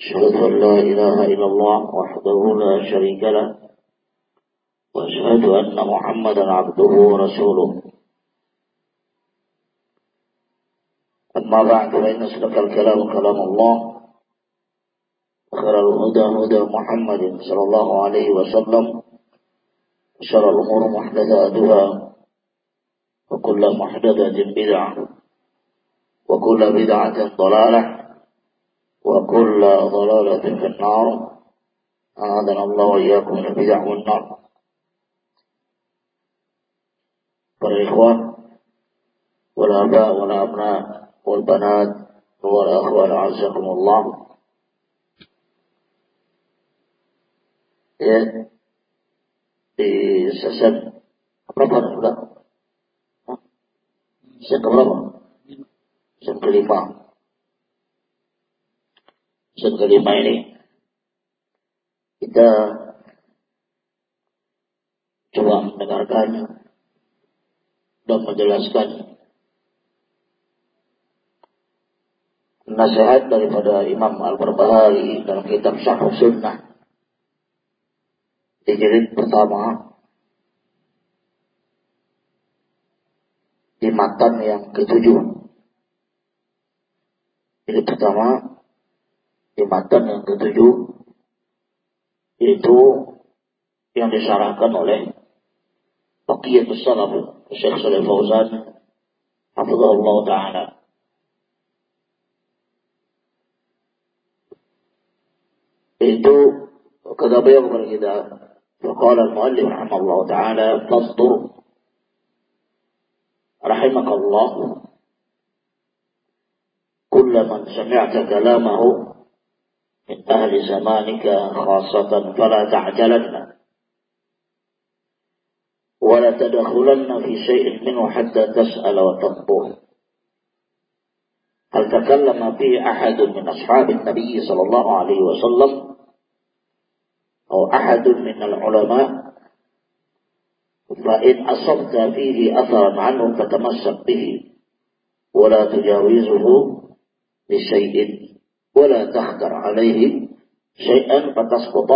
أشهد أن لا إله إلا الله وحده لا شريك له وأشهد أن محمدا عبده ورسوله. أما بعد فإن أصدق الكلام كلام الله وخير الهدى هدى محمد صلى الله عليه وسلم وشر الأمور محدثاتها وكل محدثة بدعة وكل بدعة ضلالة. وكل ضلالة في النار أعاذنا الله وإياكم من البدع والنار فالإخوة والآباء والأبناء والبنات والأخوان أعزكم الله ya di sesen berapa sudah? Sesen berapa? Kelima. Session kelima ini kita coba mendengarkan dan menjelaskan nasihat daripada Imam Al-Barbahari dalam kitab Syarh Sunnah di jilid pertama di matan yang ketujuh. Jilid pertama di matan yang ketujuh itu yang disyarahkan oleh Baqiyatus Salaf Syekh Saleh Fauzan Hafizahullah Ta'ala itu beliau kepada kita فقال المؤلف رحمه الله تعالى فاصبر رحمك الله كل من سمعت كلامه من أهل زمانك خاصة فلا تعجلن. ولا تدخلن في شيء منه حتى تسأل وتنظر هل تكلم فيه أحد من أصحاب النبي صلى الله عليه وسلم؟ أو أحد من العلماء؟ فإن أصبت فيه أثرا عنه فتمسك به. ولا تجاوزه لشيء ولا تخدر عليه شيئا فتسقط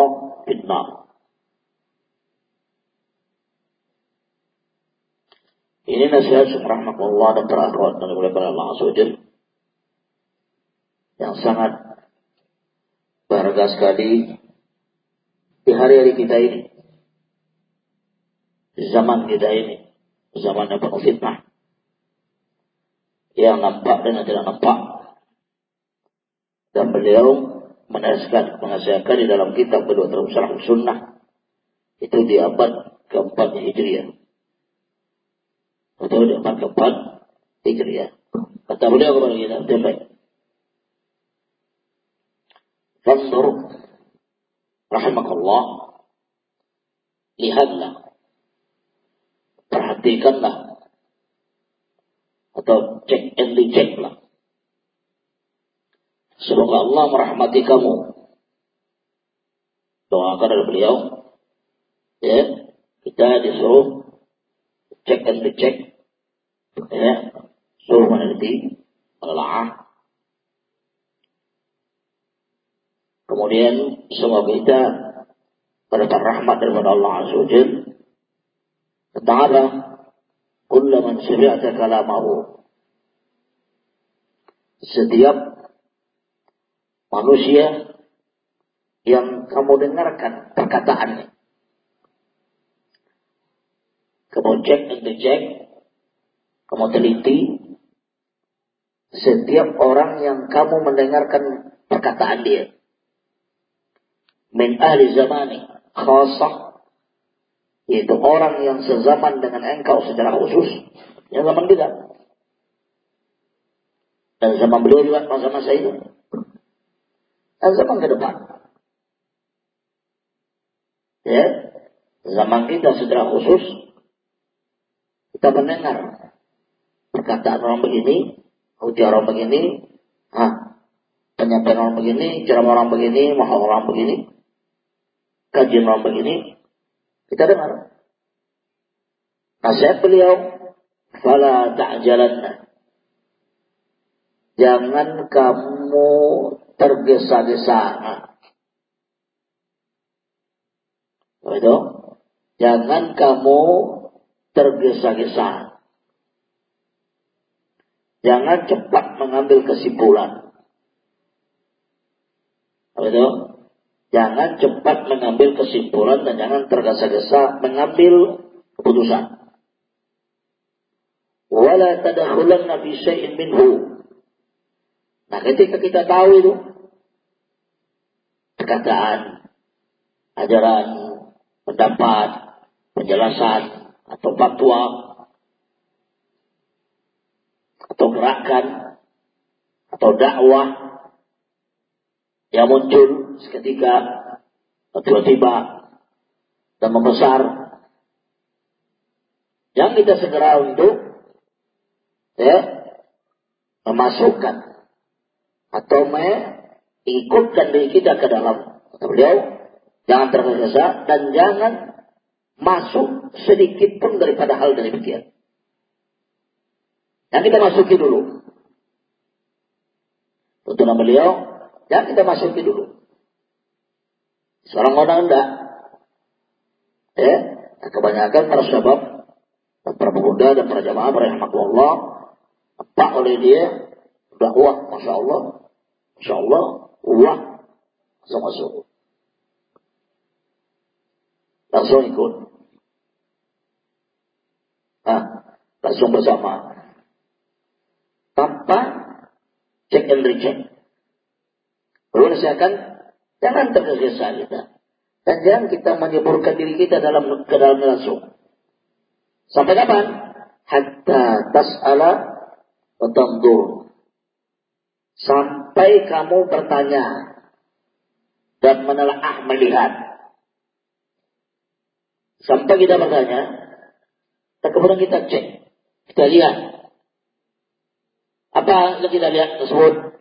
في النار Ini nasihat rahmatullah dan terakhir dan oleh Allah Azza yang sangat berharga sekali di hari-hari kita ini, di zaman kita ini, zaman yang penuh fitnah, yang nampak dan tidak nampak, dan beliau menasihatkan, menasihatkan di dalam kitab kedua terus sunnah itu di abad keempat Hijriah. Atau di abad keempat Hijriah. Kata beliau kepada kita, baik. Fanzur rahimakallah lihatlah perhatikanlah atau cek and recheck lah Semoga Allah merahmati kamu. Doakan dari beliau. Ya, kita disuruh cek dan dicek. Ya, suruh meneliti, menelaah. Kemudian semoga kita mendapat rahmat daripada Allah Azza wa Jal. Ta'ala, kullaman sami'ata kalamahu. Setiap manusia yang kamu dengarkan perkataannya. Kamu cek dan cek, kamu teliti setiap orang yang kamu mendengarkan perkataan dia. Min ahli zamani khasah yaitu orang yang sezaman dengan engkau secara khusus yang zaman kita dan zaman beliau juga masa-masa itu zaman ke depan. Ya, zaman kita secara khusus kita mendengar perkataan orang begini, ujar orang begini, ah, penyampaian orang begini, ceramah orang begini, mahal orang begini, kajian orang begini, kita dengar. Nasihat beliau, fala ta'jalanna. Jangan kamu tergesa-gesa. Itu. Jangan kamu tergesa-gesa. Jangan cepat mengambil kesimpulan. Itu. Jangan cepat mengambil kesimpulan dan jangan tergesa-gesa mengambil keputusan. Wala tadakhulanna fi syai'in minhu Nah ketika kita tahu itu perkataan, ajaran, pendapat, penjelasan, atau fatwa, atau gerakan, atau dakwah yang muncul seketika tiba-tiba dan membesar yang kita segera untuk ya, memasukkan atau mengikutkan diri kita ke dalam. Kata beliau jangan tergesa dan jangan masuk sedikit pun daripada hal dari demikian. Yang kita masuki dulu. Tuntunan beliau yang kita masuki dulu. Seorang orang enggak. Ya kebanyakan para sahabat para pemuda dan para jamaah Allah apa oleh dia dakwah masya Allah Insya Allah uang langsung masuk. Langsung ikut. Nah, langsung bersama. Tanpa cek and recheck. Perlu akan jangan tergesa-gesa kita. Dan jangan kita menyeburkan diri kita dalam ke dalam langsung. Sampai kapan? Hatta tas'ala wa sampai kamu bertanya dan menelaah melihat. Sampai kita bertanya, dan kemudian kita cek, kita lihat. Apa yang kita lihat tersebut?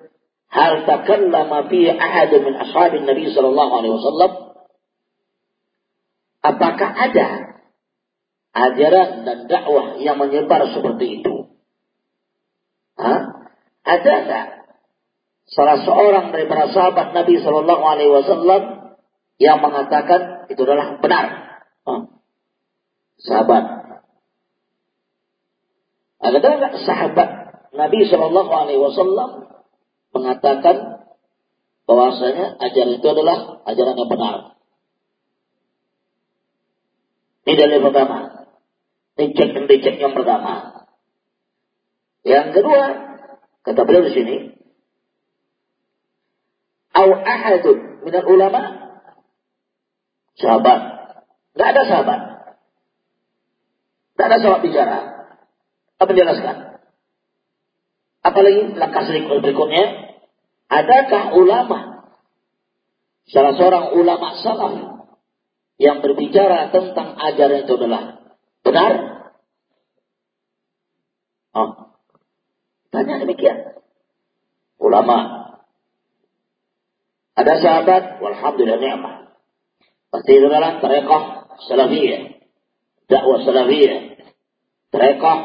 Hal takallama fi ahad min ashabin Nabi sallallahu alaihi wasallam? Apakah ada ajaran dan dakwah yang menyebar seperti itu? Hah? Ada enggak salah seorang dari para sahabat Nabi Shallallahu Alaihi Wasallam yang mengatakan itu adalah benar. Sahabat. Ada sahabat Nabi Shallallahu Alaihi Wasallam mengatakan bahwasanya ajaran itu adalah ajaran yang benar. Ini dalil pertama. Cek dan yang pertama. Yang kedua, kata beliau di sini, Au ahadun minal ulama sahabat. Tidak ada sahabat. Tidak ada sahabat bicara. Apa menjelaskan? Apalagi langkah sedikit berikutnya. Adakah ulama? Salah seorang ulama salaf yang berbicara tentang ajaran itu adalah benar? Oh. Tanya demikian. Ulama ada sahabat, walhamdulillah ni'mah. Pasti itu adalah tarekah salafiyah. Dakwah salafiyah. Tarekah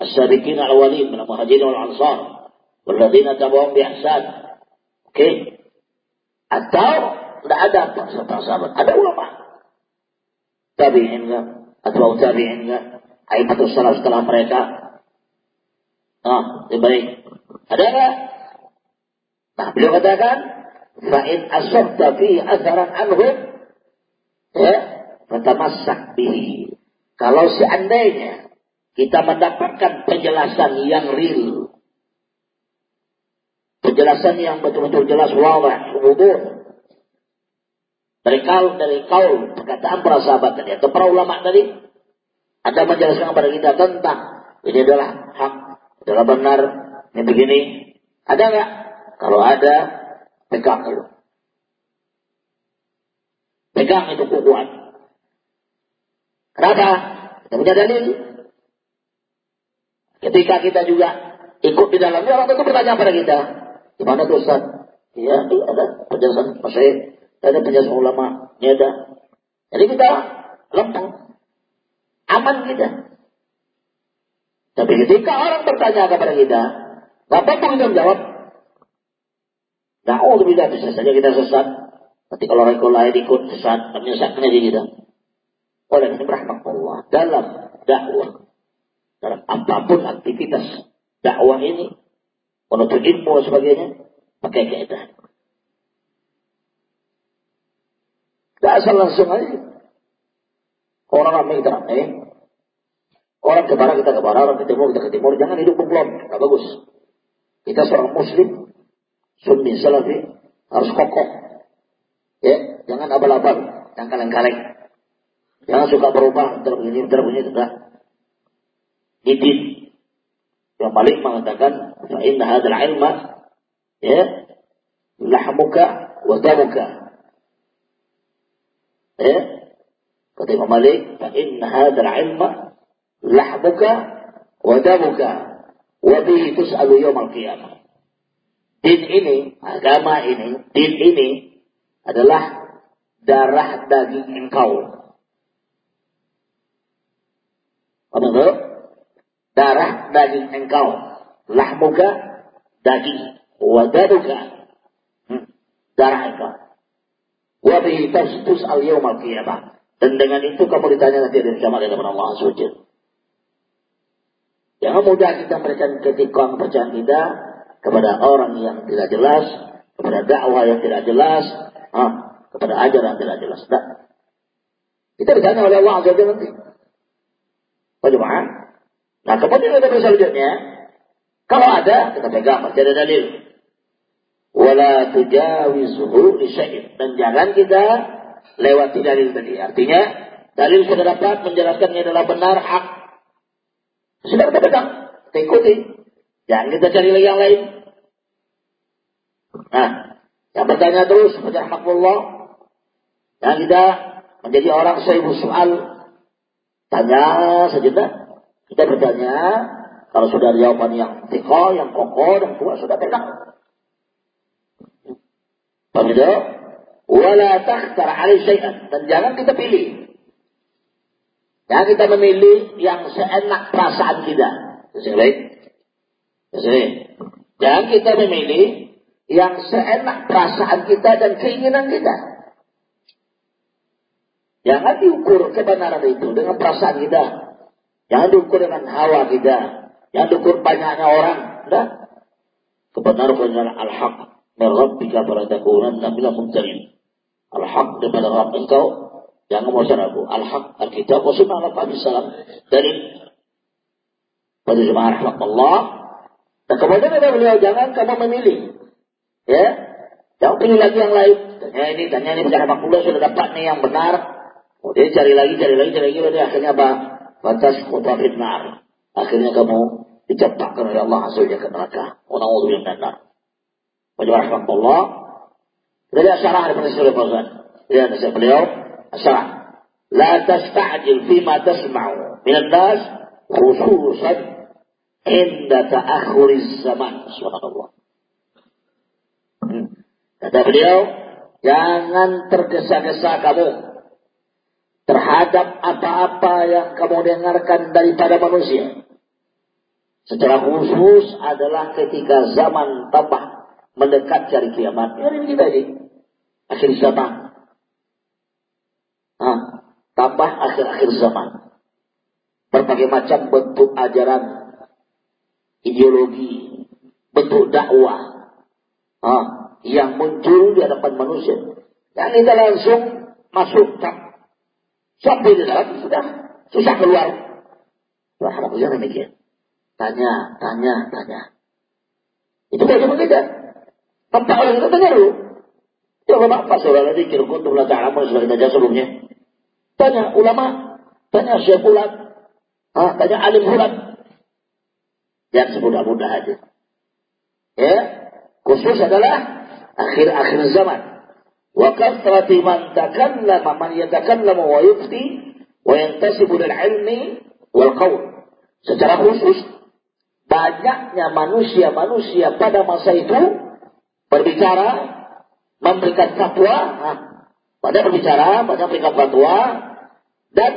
as-sabiqin al-awwalin min al-muhajirin wal-ansar. Walladzina tabu'um bi ihsan. Oke. Okay. Atau tidak ada para sahabat. Ada ulama. Tabi'in enggak? Atau tabi'in enggak? Aibatul salaf setelah mereka. Ah, lebih baik. Ada enggak? Nah, beliau katakan, Fa'in asabta fi asaran anhum ya, fatamassak bihi. Kalau seandainya kita mendapatkan penjelasan yang real, penjelasan yang betul-betul jelas wawah, wuduh, dari kaul dari kaul perkataan para sahabat tadi atau para ulama tadi ada menjelaskan kepada kita tentang ini adalah hak, adalah benar, ini begini. Ada nggak? Kalau ada, Pegang itu. Pegang itu kuat. Kenapa? Kita punya dalil. Ketika kita juga ikut di dalamnya, orang itu bertanya pada kita. Gimana tuh Ustaz? Ya, ada penjelasan masyaih, ada penjelasan ulama, ini ada. Jadi kita lempeng. Aman kita. Tapi ketika orang bertanya kepada kita, gak apa-apa kita menjawab. Nah, oh, bisa, saja kita sesat. Nanti kalau orang lain ikut sesat, menyesatkan diri kita. Oleh ini Allah dalam dakwah, dalam apa pun aktivitas dakwah ini, menuntut ilmu dan sebagainya, pakai kaidah. Tidak asal langsung aja. Orang ramai kita ramai. Orang ke barat kita ke barat, orang ke timur kita ke timur. Jangan hidup belum, tidak bagus. Kita seorang muslim, sunni, salafi, harus kokoh. Ya, jangan abal-abal, jangan kaleng-kaleng. Jangan suka berubah, terbunyi, terbunyi, tidak. Didin. Yang paling mengatakan, fa inna hadal ilma, ya, lahmuka wa damuka. Ya, Kata Imam Malik, "Inna hadzal ilma lahmuka wa damuka wa bihi tus'alu yaumil qiyamah." Din ini, agama ini, din ini adalah darah daging engkau. Apa? Darah daging engkau. Lahmuka, daging. Wadaduka, hmm. darah engkau. Wabihi tus'al yawmal qiyamah. Dan dengan itu kamu ditanya nanti ada kiamat hadapan Allah Azza Jangan mudah kita memberikan ketikon percayaan kita kepada orang yang tidak jelas, kepada dakwah yang tidak jelas, ah, kepada ajaran yang tidak jelas. Nah, kita ditanya oleh Allah Azza nanti. Bagaimana? Nah, kemudian ada selanjutnya, kalau ada, kita pegang, masih ada dalil. Wala tujawizuhu li Dan jangan kita lewati dalil tadi. Artinya dalil sudah dapat menjelaskannya adalah benar hak. Sudah kita pegang, kita ikuti. Jangan kita cari lagi yang lain. Nah, yang bertanya terus hak Allah. Jangan kita menjadi orang sahibus soal. Tanya sejenak. Kita bertanya, kalau sudah jawaban yang tiko, yang kokoh, dan kuat, sudah pegang. Paham wala takhtar alai syai'an dan jangan kita pilih. Jangan kita memilih yang seenak perasaan kita. Yang baik. Jangan kita memilih yang seenak perasaan kita dan keinginan kita. Jangan diukur kebenaran itu dengan perasaan kita. Jangan diukur dengan hawa kita. Jangan diukur banyaknya orang. Nah, kebenaran adalah al-haq. Merabbika faradakunanna minal mumtarin. Al-haq daripada Rabb engkau jangan mau ragu. Al-haq Alkitab wa sunnah Nabi Salam dari pada jemaah rahmat Allah. Dan kemudian ada beliau jangan kamu memilih, ya jangan pilih lagi yang lain. Tanya ini, tanya ini, bicara makulah sudah dapat nih yang benar. Kemudian cari lagi, cari lagi, cari lagi, akhirnya apa? Batas kota benar. Akhirnya kamu dicetakkan oleh Allah hasilnya ke neraka. Wa na'udzu billahi min Wajah rahmatullah dari asyarah dari penulis oleh Fauzan. Ya, nasihat beliau, asyarah. La tasta'jil fima tasma'u min nas khususan inda ta'akhuriz zaman. Subhanallah. Kata beliau, jangan tergesa-gesa kamu terhadap apa-apa yang kamu dengarkan daripada manusia. Secara khusus adalah ketika zaman tambah mendekat cari kiamat. Ini kita ini akhir zaman. Nah, tambah akhir-akhir zaman. Berbagai macam bentuk ajaran, ideologi, bentuk dakwah ah, yang muncul di hadapan manusia. Dan kita langsung masuk sampai di dalam sudah susah keluar. Wah, harusnya demikian. Tanya, tanya, tanya. Itu bagaimana kita. Tempat orang kita tanya dulu. Ya ulama apa saudara zikir kuntum la ta'lamun sudah kita sebelumnya. Tanya ulama, tanya syekh fulan, ah, tanya alim fulan. Yang semudah-mudah aja. Ya, khusus adalah akhir-akhir zaman. Wa kathrati man takallama man yatakallamu wa yufti Wa yantasibu lil ilmi wal qaul. Secara khusus banyaknya manusia-manusia pada masa itu berbicara, memberikan fatwa, pada berbicara, pada memberikan fatwa, dan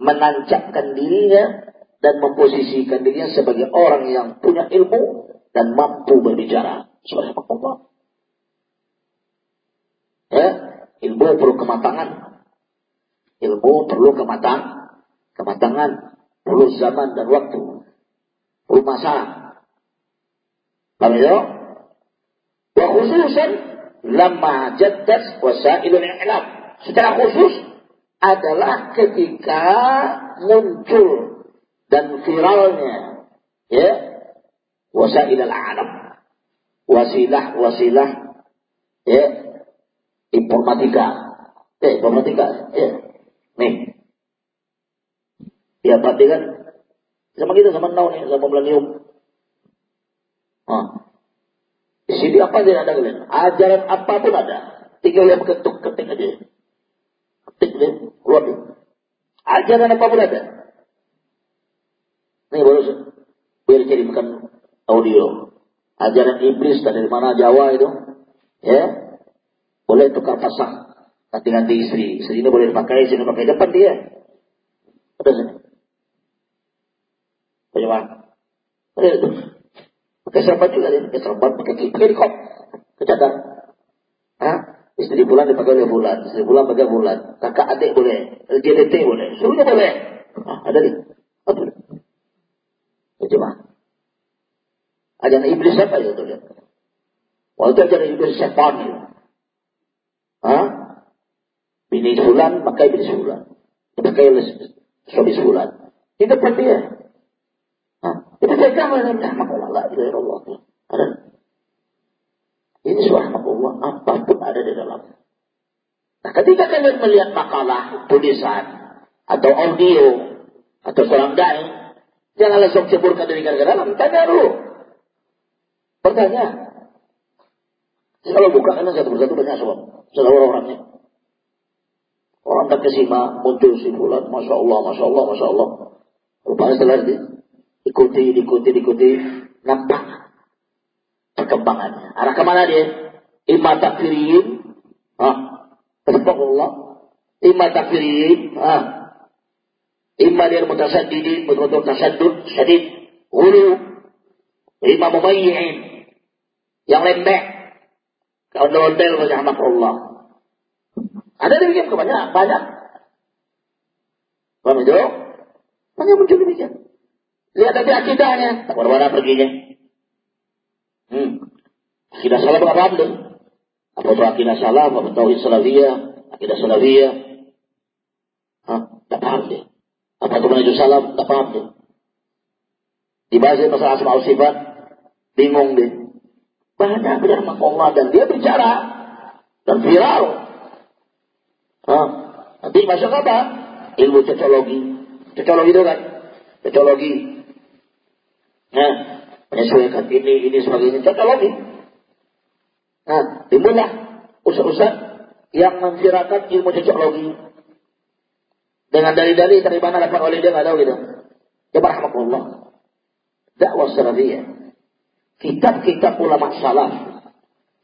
menancapkan dirinya dan memposisikan dirinya sebagai orang yang punya ilmu dan mampu berbicara. Subhanallah. Ya, ilmu perlu kematangan. Ilmu perlu kematang, kematangan, perlu zaman dan waktu, perlu masa. Paham ya? Wa khususan lama jaddat wasailul i'lam. Secara khusus adalah ketika muncul dan viralnya ya wasail al-alam wasilah-wasilah ya informatika. Eh informatika ya. Nih. Ya berarti kan? Sama kita sama now nih sama milenium ah di sini apa tidak ada kalian ajaran apa pun ada. Tinggal yang ketuk ketik aja. Ketik deh keluar deh ajaran apa pun ada ini baru biar bukan audio. Ajaran iblis dari mana Jawa itu. Ya. Boleh tukar pasang. Nanti ganti istri istri ini boleh dipakai sini pakai. Depan dia. Ada sini. Bagaimana ada itu. Pakai serban juga dia. Pakai serban pakai pakai kop kecadar Hah? Istri bulan dipakai oleh bulan, istri bulan pakai bulan, kakak adik boleh, LGBT boleh, semuanya boleh. Ah, ada di, apa? Ya, coba. Ajaran iblis apa ya tuh lihat? Waktu ajaran iblis setan itu. Hah? Bini bulan pakai bini bulan, pakai suami bulan. Di depan dia. Hah? Itu pegang lah, maka Allah, ya Allah. Ini subhanallah apa pun ada di dalam. Nah, ketika kalian melihat makalah, tulisan, atau audio, atau seorang dai, jangan langsung ceburkan diri ke dalam. Tanya dulu. Bertanya. Kalau buka kan satu persatu banyak soal. Salah orang-orangnya. Orang tak kesima, muncul si bulan, Masya Allah, Masya Allah, Masya Allah. Rupanya setelah diikuti, diikuti, diikuti, nampak perkembangannya. Arah ke mana dia? Ima takfirin, ah, Allah. Ima takfirin, ah, Ima dia mutasaddidin, betul-betul tasaddud, syadid, hulu. Ima mumayyin, yang lembek. Ondel-ondel wajah Allah. Ada demikian banyak, banyak. Paham itu? Banyak muncul demikian. Lihat nanti akidahnya, tak mana perginya. Hmm. Akidah salah apa anda? Apa itu akidah salah? Apa tauhid salafiyah? Akidah salafiyah? Hah? Tak paham dia. Apa itu menuju salam? Tak paham dia. Dibahas masalah asma sifat, bingung dia. Banyak benar Allah dan dia bicara dan viral. Hah? Nanti masuk apa? Ilmu cocologi. Cocologi itu kan? Cocologi. Nah, menyesuaikan ini, ini sebagainya. Contoh lagi. Nah, timbullah usah-usah yang memfirakan ilmu cocokologi. Dengan dalil-dalil dari mana dapat oleh dia nggak tahu gitu. Ya rahmatullah. Dakwah salafiyah. Kitab-kitab ulama salaf.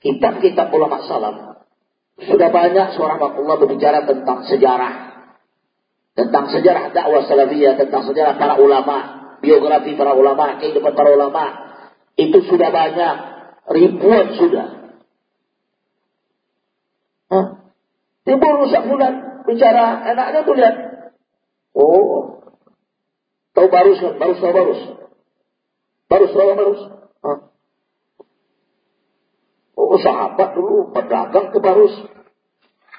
Kitab-kitab ulama salaf. Sudah banyak suara Allah berbicara tentang sejarah. Tentang sejarah dakwah salafiyah. Tentang sejarah para ulama biografi para ulama, kehidupan para ulama, itu sudah banyak, ribuan sudah. Hah? Timbul rusak bulan, bicara enaknya tuh lihat. Oh, tahu barus kan? Barus tahu barus. Barus tahu barus. Hah? Oh, sahabat dulu pedagang ke barus.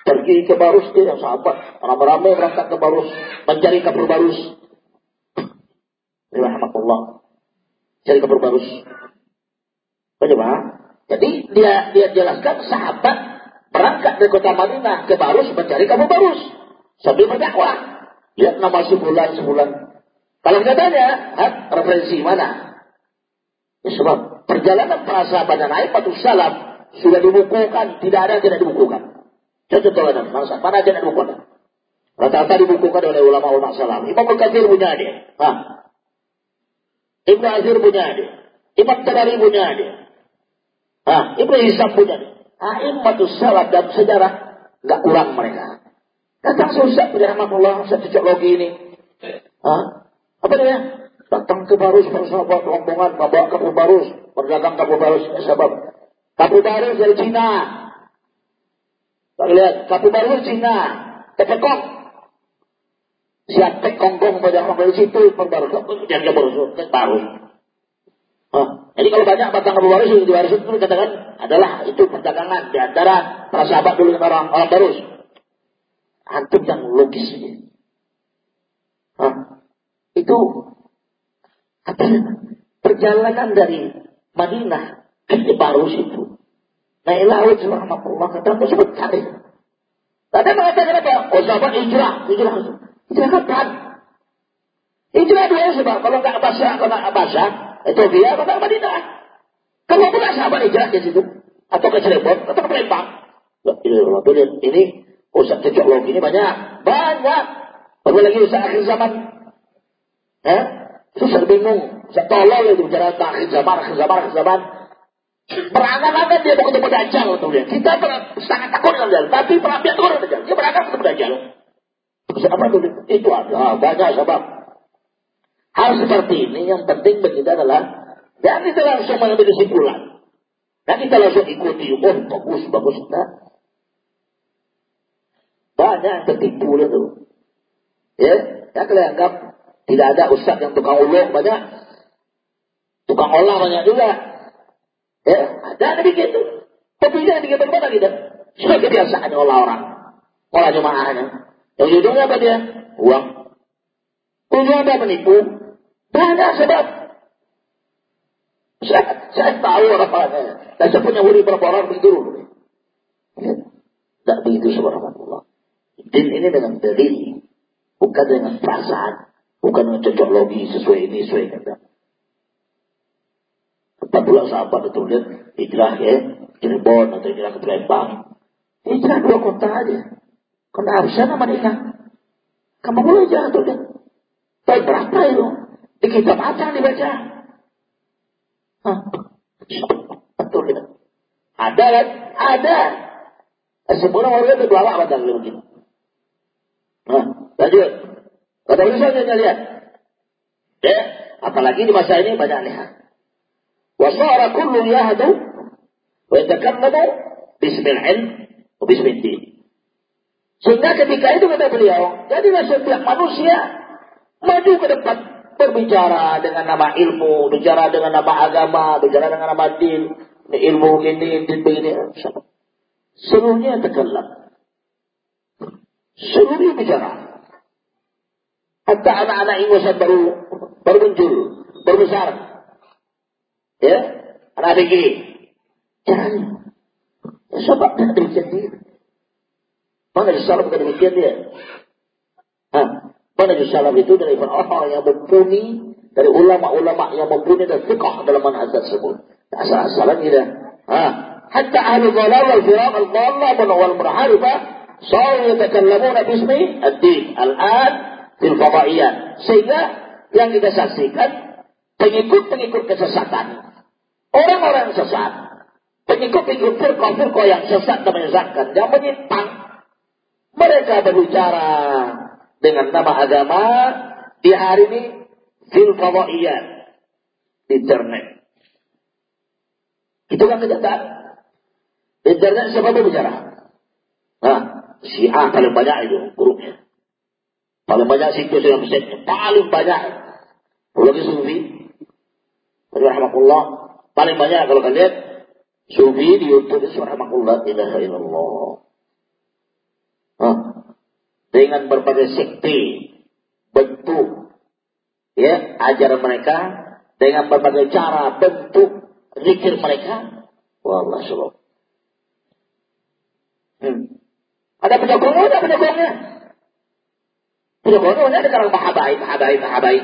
Pergi ke barus dia, sahabat. Ramai-ramai berangkat ke barus. Mencari kapur barus rahmatullah. Cari kabar bagus. Bagaimana? Jadi dia dia jelaskan sahabat berangkat dari kota Madinah ke Barus mencari kabar bagus sambil berdakwah. Lihat nama sebulan sebulan. Kalau kita tanya, referensi mana? Sebab perjalanan para sahabat dan Aifatul Salam sudah dibukukan, tidak ada yang tidak dibukukan. Contoh teladan, mana, mana tidak dibukukan? Rata-rata dibukukan oleh ulama-ulama salam. Imam Al-Kathir punya dia. Hah? Ibn Azir punya dia. Imam Tabari punya dia. Hah? Ibn Hisam punya dia. A'immatus salaf dan sejarah nggak kurang mereka. Datang susah Allah saya cocok logi ini. Hah? Apa dia? Datang ke Barus bersama rombongan membawa ke Barus, berdagang ke Barus sebab Kapu Barus dari Cina. Lihat, Kapu Barus Cina, Tepekok Siapa konggong pada orang dari situ perbaru yang baru baru. jadi kalau banyak batang Abu Baris di Baris itu dikatakan adalah itu perdagangan di antara para sahabat dulu dengan orang orang Barus. Antum yang logis ini. Itu? Perjalanan dari Madinah ke Barus itu. Naik laut Allah kata sebentar. Tadi mengatakan apa? Oh sahabat hijrah, hijrah. Hijrah kapan? Hijrah dua sebab kalau nggak basah, kalau nggak basah, itu dia nggak Madinah. Kalau bukan sahabat hijrah di situ, atau ke Cirebon, atau ke Palembang. Ini, ini usaha cocok logi ini banyak, banyak. Baru lagi usaha akhir zaman. Ya, susah bingung, saya itu bicara tentang akhir zaman, zaman. Berangan-angan dia mau ketemu Dajjal dia. Kita sangat takut dengan Dajjal, tapi perapian takut dengan Dajjal. Dia berangan ketemu Dajjal. Siapa itu? Itu ada banyak sebab. Hal seperti ini yang penting bagi kita adalah dan kita langsung mengambil kesimpulan. Dan kita langsung ikuti, oh bagus, bagus. Nah, banyak yang tertipu itu. Ya, ya kalian anggap tidak ada ustaz yang tukang ulung banyak. Tukang olah banyak juga. Ya, ada begitu. Tapi jangan begitu mana kita. Sudah kebiasaan olah orang. Olah jemaahnya. Yang ujungnya apa dia? Uang. Ujungnya apa? Menipu. Banyak sebab. Saya, saya tahu orang-orangnya. Dan saya punya wuri berapa orang begitu dulu. Ya. Tidak begitu subhanallah. Din ini dengan dalil. Bukan dengan perasaan. Bukan dengan cocok logi sesuai ini, sesuai kata. Tetap pula sahabat itu lihat hijrah ya. Cirebon atau hijrah ke Palembang. Hijrah dua kota aja. Kena harusnya nama mereka. Kamu boleh jatuh deh. Tapi berapa itu? Di kitab apa dibaca? Hah? Betul tidak? Ada kan? Ada. Sempurna orang itu dua dan begini. Nah, lanjut. Kata tulisannya lihat. Ya, apalagi di masa ini banyak lihat. Wasara kullu yahdu wa yatakallamu bismil ilm wa bismil din. Sehingga ketika itu kata beliau, jadilah setiap manusia maju ke depan berbicara dengan nama ilmu, bicara dengan nama agama, bicara dengan nama din, ilmu ini, din begini. Seluruhnya tergelap. Seluruhnya bicara. Hatta anak-anak ingusan baru baru muncul, baru besar. Ya, anak adik Jangan. Sebab tidak sendiri. Mana di salaf bukan demikian dia. Hah? Mana di salaf itu dari orang yang mumpuni, dari ulama-ulama yang mumpuni dan fiqh dalam manhaj tersebut. Asal-asalan dia. Hah? Hatta ahli dhalal wal firaq al-dhalla wal murharifa صاروا يتكلمون باسم الدين الآن fil fadaiyat. Sehingga yang kita saksikan pengikut-pengikut kesesatan. Orang-orang sesat. Pengikut-pengikut firqah-firqah yang sesat dan menyesatkan. Yang menyimpang mereka berbicara dengan nama agama di hari ini fil fadaiyat di internet. Itu kan kenyataan. Internet siapa berbicara? Nah, A paling banyak itu grupnya. Paling banyak situs yang bisa paling banyak. Lagi sufi. Rahmatullah. Paling banyak kalau kalian lihat sufi di YouTube itu rahmatullah ilaha illallah dengan berbagai sekte bentuk ya ajaran mereka dengan berbagai cara bentuk zikir mereka wallah subhanahu hmm. ada penyokongnya ada penyokongnya penyokongnya ada sekarang mahabai mahabai mahabai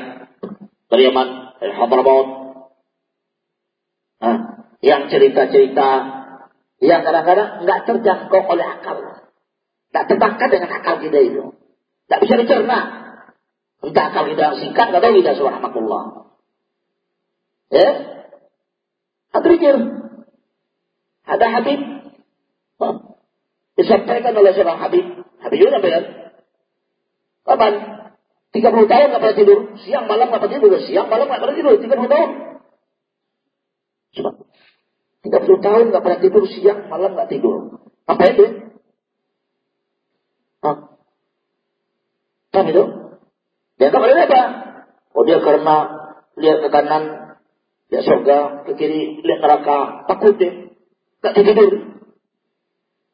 dari Yaman dari Hadramaut nah, yang cerita-cerita yang kadang-kadang nggak terjangkau oleh akal Gak terbakar dengan akal kita itu. Tidak bisa dicerna. Entah kalau kita singkat atau tidak subhanallah. Ya? Atrikir. Ada Habib. Disampaikan oleh seorang Habib. Habib juga kan? Kapan? 30 tahun nggak pernah tidur. Siang malam nggak pernah tidur. Siang malam nggak pernah tidur. 30 tahun. Coba. 30 tahun nggak pernah tidur. Siang malam nggak tidur. Apa itu? Hah? Kan itu? Dia nggak boleh apa? Oh dia karena lihat ke kanan, lihat surga, ke kiri, lihat neraka, takut dia. Nggak tidur.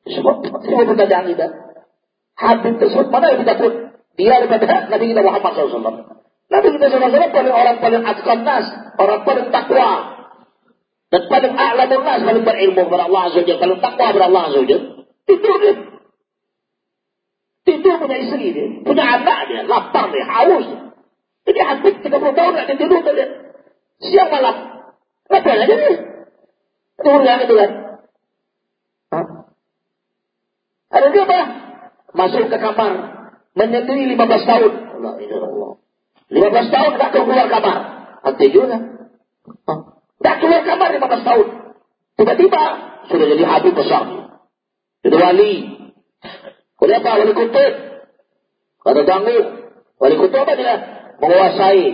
Semua, semua pertanyaan kita. Habib tersebut mana yang takut? Dia daripada Nabi kita Muhammad SAW. Nabi kita SAW paling orang paling atqan nas, orang paling takwa. Dan paling a'lamun nas, paling berilmu kepada Allah wa paling takwa kepada Allah wa Tidur dia. Tidur punya istri dia, punya anak dia, lapar dia, haus. Jadi Habib 30 tahun nggak tidur dia. Siang malam. Ngapain aja dia? Tidur itu kan. Ada dia apa? Masuk ke kamar. Menyendiri 15 tahun. Allah, ya Allah. 15 tahun tak keluar kamar. Hati juga. Tak keluar kamar 15 tahun. Tiba-tiba sudah jadi habib besar. Jadi wali. Oleh apa? Wali kutub. Kata tanggu. Wali kutub apa dia? Menguasai.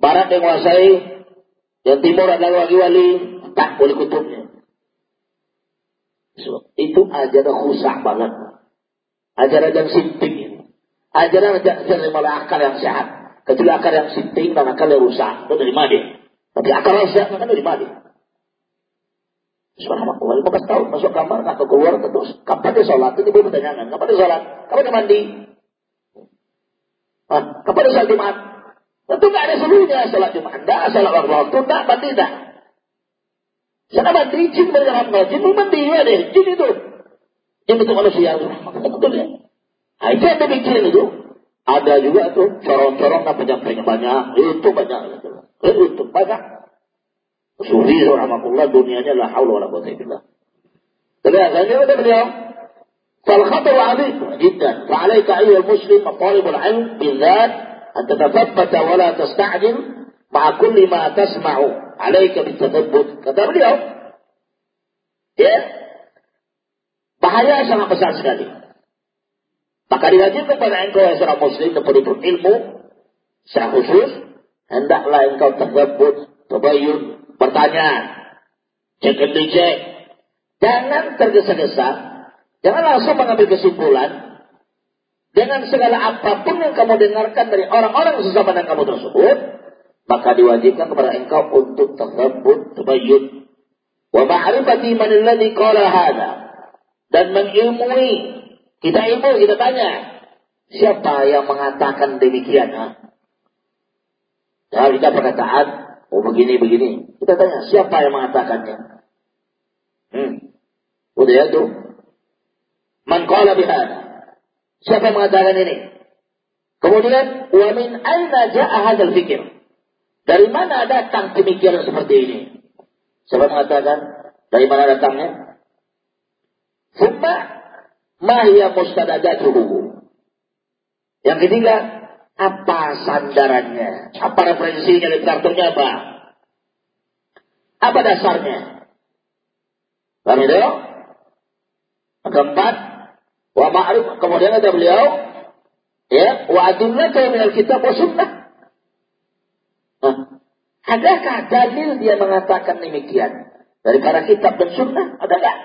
Barat yang menguasai. Yang timur adalah wali-wali. Tak wali kutubnya. Itu ajaran khusak banget. Ajaran yang simping. Ajaran yang malah akal yang sehat. Kecuali akal yang simping dan akal yang rusak. Itu dari mana Tapi akal yang sehat kan dari mana Subhanallah, 15 tahun masuk kamar, atau keluar terus. Kapan dia sholat? Itu dia pertanyaan. Kapan dia sholat? Kapan dia mandi? Hah? Kapan dia sholat Jumat? Tentu nggak ada seluruhnya sholat Jumat. Tidak, sholat waktu-waktu, tidak, mandi, tidak. Sana mandi, jin berjalan jin mandi ya deh, jin itu. Jin itu manusia. Betul ya? Nah itu yang itu. Ada juga tuh corong-corong kan apa penyampainya banyak. Itu banyak. Eh, itu, Itu banyak. Suri rahmatullah dunianya la haula wala quwwata illa billah. Jadi kata beliau, "Fal khatar 'azim jiddan, ayyuha al-muslim talib ilm bidzat an tatathabbata wa la tasta'jil ma'a kulli ma tasma'u. Kata beliau, ya, bahaya sangat besar sekali. Maka diwajibkan kepada engkau yang seorang muslim dan penuntut ilmu secara khusus, hendaklah engkau terdapat, terbayun, bertanya, cek and dicek. Jangan tergesa-gesa, jangan langsung mengambil kesimpulan dengan segala apa pun yang kamu dengarkan dari orang-orang sesama dengan kamu tersebut, maka diwajibkan kepada engkau untuk tadabbur tabayyun wa ma'rifati man alladhi qala hadha. Dan mengilmui kita ilmu kita tanya siapa yang mengatakan demikian ha? Kita perkataan oh begini begini kita tanya siapa yang mengatakannya hmm. udah ya tuh man qala siapa yang mengatakan ini kemudian wa min aina ja'a hadzal fikr dari mana datang pemikiran seperti ini? Siapa mengatakan? Dari mana datangnya? Summa mahya mustadadatuhu. Yang ketiga, apa sandarannya? Apa referensinya, literaturnya apa? Apa dasarnya? Paham itu? Keempat, wa ma'ruf, kemudian ada beliau, ya, wa adillatu min kitab wa sunnah. Adakah dalil dia mengatakan demikian? Dari para kitab dan sunnah, ada nggak?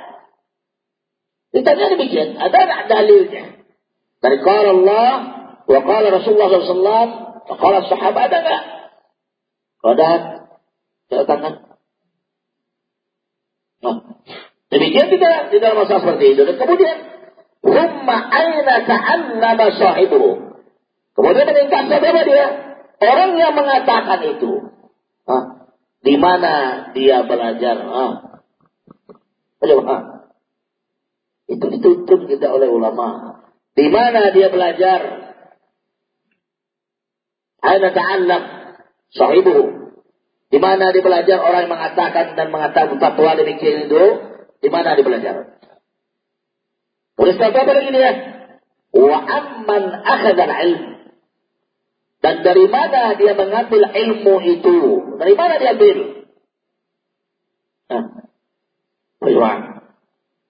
Ditanya demikian, ada dalilnya? Dari kala Allah, wa kala Rasulullah SAW, wa kala sahabat, ada nggak? Ada. Catatan. Nah, demikian tidak di dalam masalah seperti itu. Dan kemudian, Rumma aina ta'allama sahibuhu. Kemudian meningkat siapa dia? Orang yang mengatakan itu. Di mana dia belajar? Hah? Ayo, hah? Itu dituntut kita oleh ulama. Di mana dia belajar? Aina ta'allam sahibu. Di mana dia belajar orang yang mengatakan dan mengatakan fatwa demikian itu? Di mana dia belajar? Tulis apa lagi dia? Wa amman akhadal ilm. Dan dari mana dia mengambil ilmu itu? Dari mana dia ambil? Nah,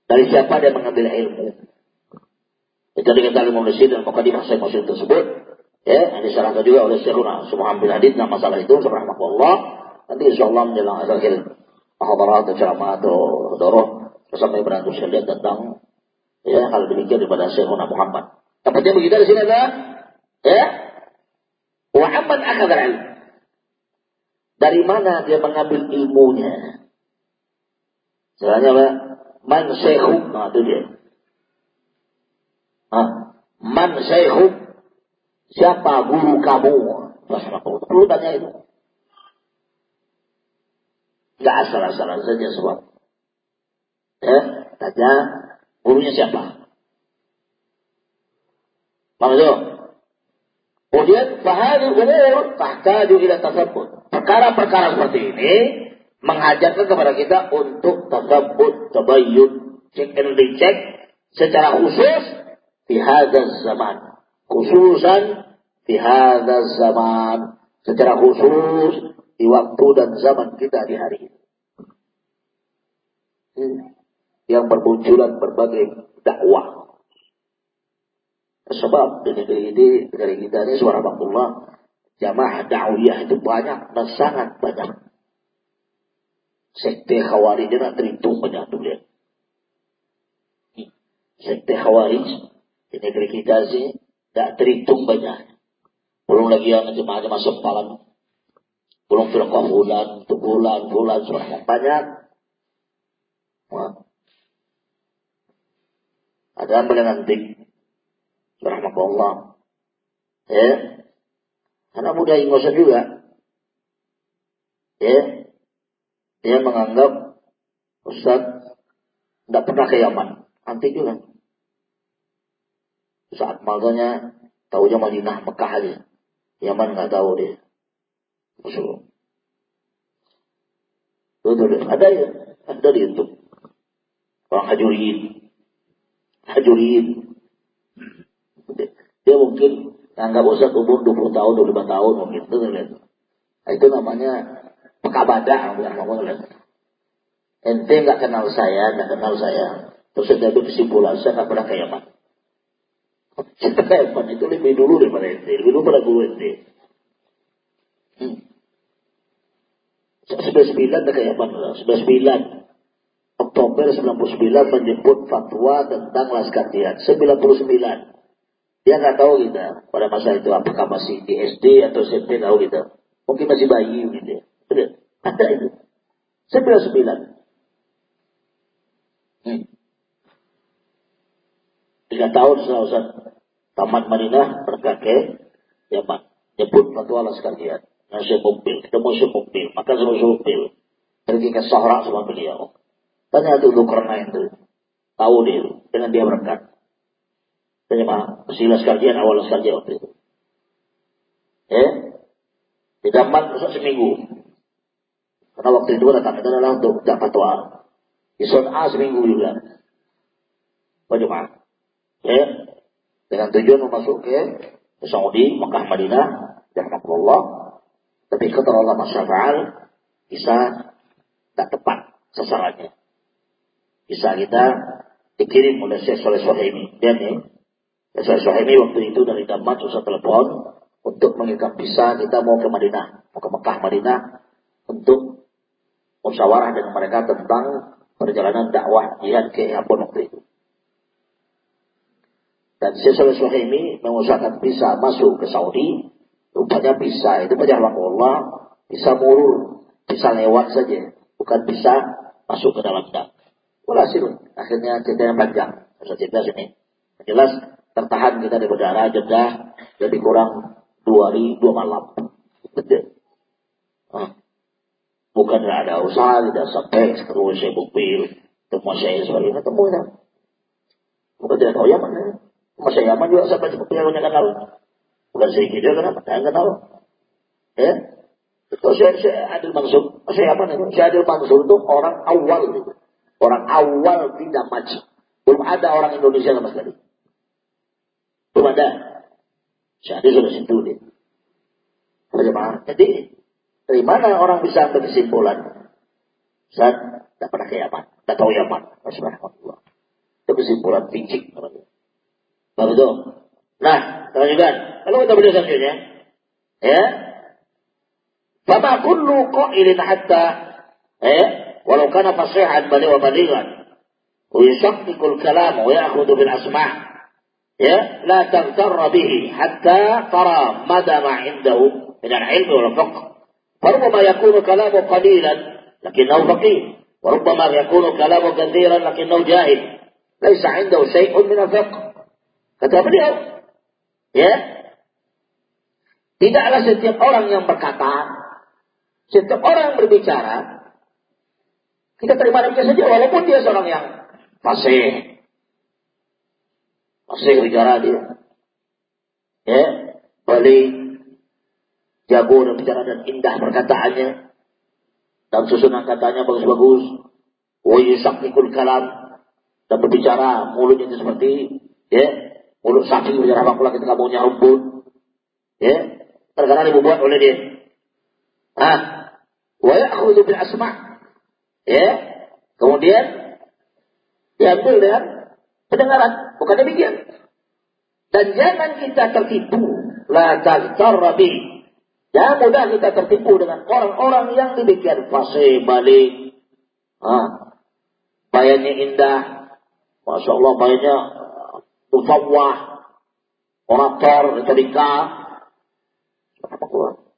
Dari siapa dia mengambil ilmu? Itu dikatakan ilmu Nusi dan Mokadimah Syekh Musyid tersebut. Ya, yang diserahkan juga oleh Syekhuna Subhan bin Hadid nama masalah itu, Allah. Nanti insya Allah menjelang akhir Mahabarat atau ceramah atau doroh sampai berantem sekalian tentang ya hal demikian daripada Syekhuna Muhammad. Dapatnya begitu di sini adalah ya wa amman akhadha ilm. Dari mana dia mengambil ilmunya? Misalnya apa? Man syekhu, nah itu dia. Ah, man siapa guru kamu? Perlu tanya itu. Gak asal-asalan saja sebab. Ya, tanya gurunya siapa? Maksud? Kemudian, fahadil umur tahtaju ila tasabbut. Perkara-perkara seperti ini mengajarkan kepada kita untuk tasabbut, tabayyun, cek and recheck secara khusus di zaman. Khususan di zaman. Secara khusus di waktu dan zaman kita di hari ini. Yang bermunculan berbagai dakwah. Sebab di negeri ini, negeri kita ini suara Allah, jamaah dakwah itu banyak dan sangat banyak. Sekte Khawarij nak terhitung banyak tu dia. Sekte Khawarij di negeri kita sih tak terhitung banyak. Belum lagi yang macam-macam masuk palang. Belum firqah bulan, bulan, bulan, sudah banyak. Wah. Ada yang boleh nanti. Allah. Ya. Anak muda ingosan juga. Ya. Dia menganggap Ustaz tidak pernah ke Yaman. Antik juga. Saat maldonya tahunya Madinah, Mekah aja. Yaman nggak tahu dia. Musuh. Betul, ada ya, ada di itu. Orang hajurin, hajurin. Dia mungkin anggap Ustaz umur 20 tahun, 25 tahun mungkin. Itu, itu namanya Pekabada Ente nggak kenal saya, nggak kenal saya. Terus saya ambil kesimpulan, saya nggak pernah ke Yaman itu lebih dulu daripada ente, lebih dulu pada guru ente. Hmm. Sebelas sembilan ke Yaman, sebelas sembilan. Oktober 99 menyebut fatwa tentang laskar jihad. 99. Dia nggak tahu kita pada masa itu apakah masih di SD atau SMP tahu kita. Mungkin masih bayi gitu. Ada itu. Sembilan sembilan. Hmm. Tiga tahun setelah tamat Madinah berkakek Yaman. Nyebut fatwa lah sekalian. Nasi mobil, ketemu si mobil, maka si mobil. Pergi ke Sahra sama beliau. Tanya dulu karena itu. Tahu dia, dengan dia berangkat. Tanya mah, silas sekalian, awal sekalian waktu itu. Eh, tidak masuk seminggu. Karena waktu itu itu adalah untuk dapat fatwa. Di A seminggu juga. Bagaimana? Ya, dengan tujuan memasuki ke Saudi, Mekah, Madinah, Allah. Tapi kata Allah Masyafa'al bisa tak tepat sasarannya. Bisa kita dikirim oleh Syekh Soleh Sohemi. Dan ya, Syekh Sohemi waktu itu dari Damat susah telepon untuk mengikat bisa kita mau ke Madinah, mau ke Mekah, Madinah untuk musyawarah dengan mereka tentang perjalanan dakwah jihad ke Yaman waktu itu. Dan Syekh Suhaimi mengusahakan bisa masuk ke Saudi, rupanya bisa, itu pejabat Allah, bisa murur, bisa lewat saja, bukan bisa masuk ke dalam dak. Walhasil, akhirnya cerita yang panjang, saya cerita sini. Jelas tertahan kita di udara Jeddah lebih kurang dua hari dua malam. Betul. Bukan ada usaha, tidak sampai terus saya mobil, temu saya sebagainya, temu ya. Bukan tidak tahu Yaman. Ya. Masa Yaman juga sampai seperti yang kenal. Bukan sedikit juga kenapa, saya kenal. Ya. Itu saya, saya Adil Mansur, saya Yaman itu. Saya Adil Mansur itu orang awal. Gitu. Orang awal tidak maju. Belum ada orang Indonesia sama sekali. Belum ada. Jadi sudah situ dia. Jadi dari mana orang bisa ambil kesimpulan? Saat tidak pernah kiamat, tidak tahu kiamat. Subhanallah. Itu kesimpulan picik. Bapak itu. Nah, lanjutkan. Kalau kita berdua selanjutnya, ya, Fama kullu qailin hatta eh walau kana fasihan bali wa balighan wa yashaqqiqu al-kalam wa ya'khudhu bil asma' ya la taghtarra bihi hatta tara mada ma 'indahu min al-'ilm wal فربما يكون كلامه قليلا لكنه فقيه وربما يكون كلامه كثيرا لكنه جاهل ليس عنده شيء من الفقه kata beliau ya tidaklah setiap orang yang berkata setiap orang berbicara, kita terima dia saja walaupun dia seorang yang fasih. Fasih bicara dia. Ya, balik jago dan bicara dan indah perkataannya. Dan susunan katanya bagus-bagus. Wa yusaknikul kalam. Dan berbicara mulutnya itu seperti ya mulut sapi bicara apa pula ketika mau rumput. Ya terkadang dibuat oleh dia. Ah wa ya'khudhu bil asma' ya kemudian diambil dengan pendengaran. Bukan demikian. Dan jangan kita tertipu. La taghtarra bi jangan mudah kita tertipu dengan orang-orang yang demikian. Fasih balik. Ah bayarnya indah. Masya Allah bayarnya musawwah orator retorika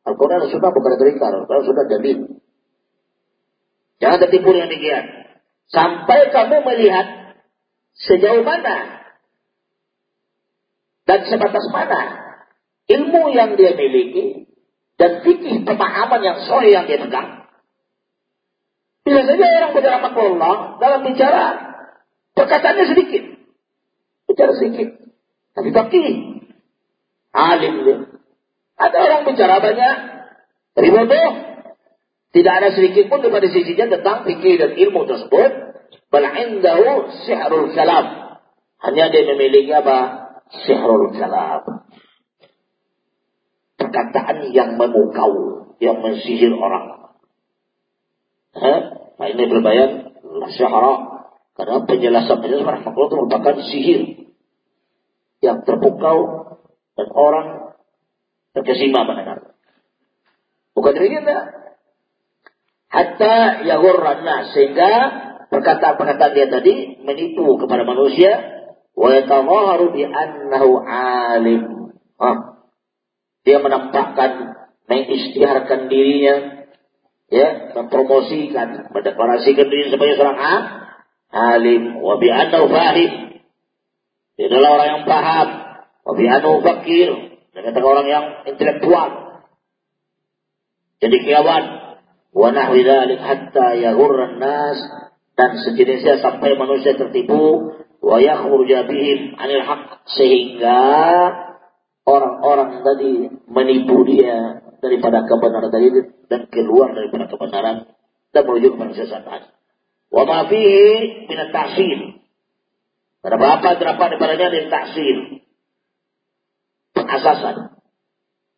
Al-Quran Sunnah bukan retorika, Al-Quran sudah dalil. Jangan tertipu dengan demikian. Sampai kamu melihat sejauh mana dan sebatas mana ilmu yang dia miliki dan fikih pemahaman yang sore yang dia pegang. Bila saja orang bicara Allah dalam bicara perkataannya sedikit. Bicara sedikit. Tapi fakih. Alim dia. Ada orang bicara banyak. Tapi bodoh. Tidak ada sedikit pun daripada sisinya tentang fikih dan ilmu tersebut. Bal'indahu sihrul kalam. Hanya dia memiliki apa? Sihrul kalam. Perkataan yang memukau. Yang mensihir orang. Nah ini berbayan. Syahra. Karena penjelasan penjelasan rahmatullah itu merupakan sihir. Yang terpukau. Dan orang terkesima mendengar. Bukan demikian enggak? Hatta yagurranna sehingga perkataan-perkataan dia tadi menipu kepada manusia wa yatadhaharu bi annahu alim. Ah. Dia menampakkan mengisytiharkan dirinya ya, mempromosikan, mendeklarasikan diri sebagai seorang ah, alim wa bi annahu fahim. Dia adalah orang yang paham. Wa bi annahu fakir. Kata orang yang intelektual. Jadi kiawan. Wa nahwi hatta yaghurran nas. Dan sejenisnya sampai manusia tertipu. Wa yakhruja bihim anil haq. Sehingga orang-orang tadi menipu dia daripada kebenaran tadi dan keluar daripada kebenaran dan menuju kepada kesesatan. Wa ma fihi min at-ta'sil. Berapa apa terdapat daripadanya dari ta'sil pengasasan.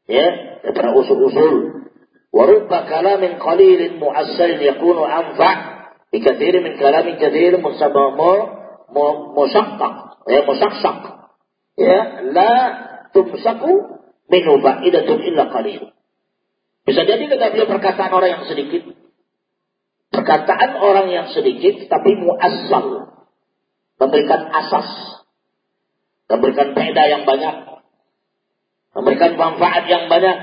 Ya, daripada usul-usul. Warubba kalamin qalilin mu'assalin yakunu anfa' bikathir min kalamin kathir musaqqaq. Ya, musaqqaq. Ya, la tumsaku minhu fa'idatun illa qalil. Bisa jadi kita beliau perkataan orang yang sedikit. Perkataan orang yang sedikit tapi muassal. Memberikan asas. Memberikan peda yang banyak memberikan manfaat yang banyak.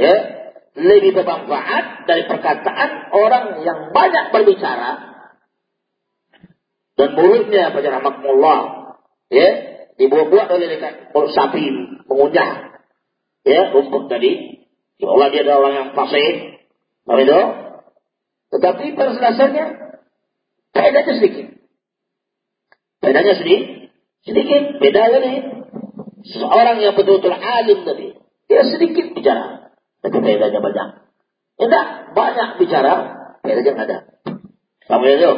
Ya, lebih bermanfaat dari perkataan orang yang banyak berbicara dan mulutnya pada rahmatullah ya dibuat-buat oleh mulut sapi mengunjah ya rumput tadi. Allah dia adalah orang yang fasih. Itu? Tetapi pada dasarnya bedanya sedikit. Bedanya sedikit sedikit. Beda ini. Seorang yang betul-betul alim tadi, dia sedikit bicara, tapi bedanya banyak. Tidak banyak bicara, bedanya ada. Kamu ya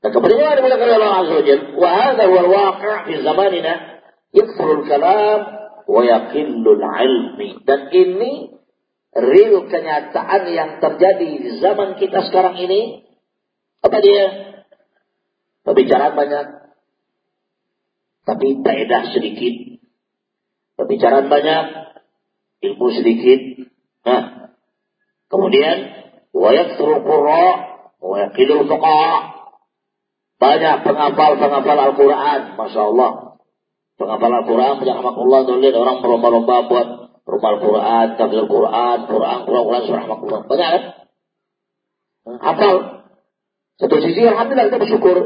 Azza wa Jal. Wa hadha huwa al-waqi' fi zamanina yakfurul kalam wa yaqillul ilmi. Dan ini real kenyataan yang terjadi di zaman kita sekarang ini. Apa dia? Pembicaraan banyak. Tapi faedah sedikit. Pembicaraan banyak. Ilmu sedikit. Nah. Kemudian. Wa yakfurul qurra wa yaqillul fuqaha. Banyak penghafal-penghafal Al-Quran. Masya Allah. Penghafal Al-Quran, Allah lihat orang berlomba-lomba buat rumah Al-Quran, tafsir Al-Quran, Quran, Quran, Quran, surah Al-Quran. Banyak kan? Hafal. Satu sisi Alhamdulillah kita bersyukur.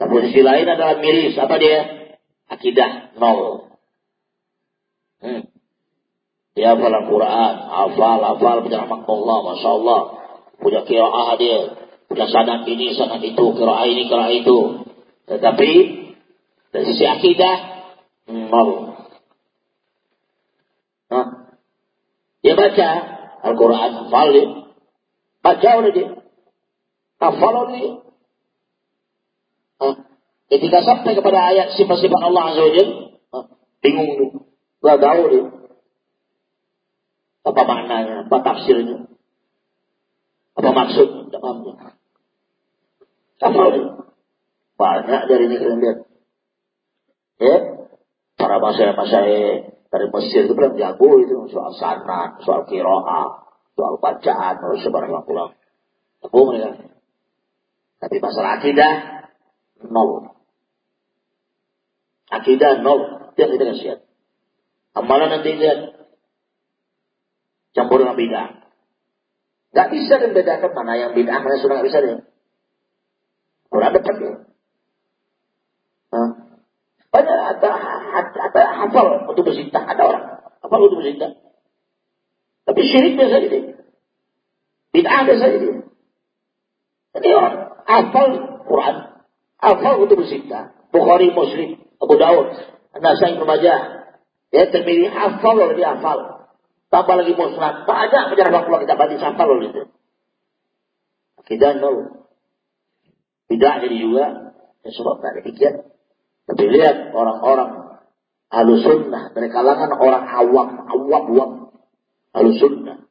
Tapi sisi lain adalah miris. Apa dia? Akidah nol. Hmm. Dia hafal Al-Quran, hafal, hafal, Allah, Masya Allah. Punya kiraah dia, Punya sanad ini, sanad itu, kira ini, kira itu. Tetapi dari sisi akidah nol. Nah, dia baca Al-Quran, hafal dia. Baca oleh dia. Hafal oleh dia. Nah, ketika sampai kepada ayat sifat-sifat Allah Azza wa nah, bingung dia. Gak tahu dia. Apa maknanya, apa tafsirnya. Apa maksud, tidak paham Hafal. Banyak dari kalian lihat. Ya, para masyarakat dari Mesir itu belum jago itu soal sanat, soal kiroa, soal bacaan, soal sebarang pulang. Jago mereka. Tapi masalah akidah nol. Akidah nol. Dia kita kasihan. Amalan nanti lihat campur dengan bid'ah. Gak bisa membedakan mana yang bid'ah, mana sudah gak bisa deh. Quran dekat ya. Banyak ada, ada, hafal untuk bercinta. Ada orang hafal untuk bercinta. Tapi syirik biasa ini. Bid'ah biasa ini. Jadi orang hafal Quran. Hafal untuk bercinta. Bukhari, Muslim, Abu Dawud, Nasai, Majah. Ya, termini hafal oleh dia hafal. Tambah lagi musnad. Banyak penjara waktu kita baca hafal oleh itu. Kita nol. Tidak jadi juga. Ya sebab tak demikian. Tapi lihat orang-orang sunnah dari kalangan orang awam, awam, awam. sunnah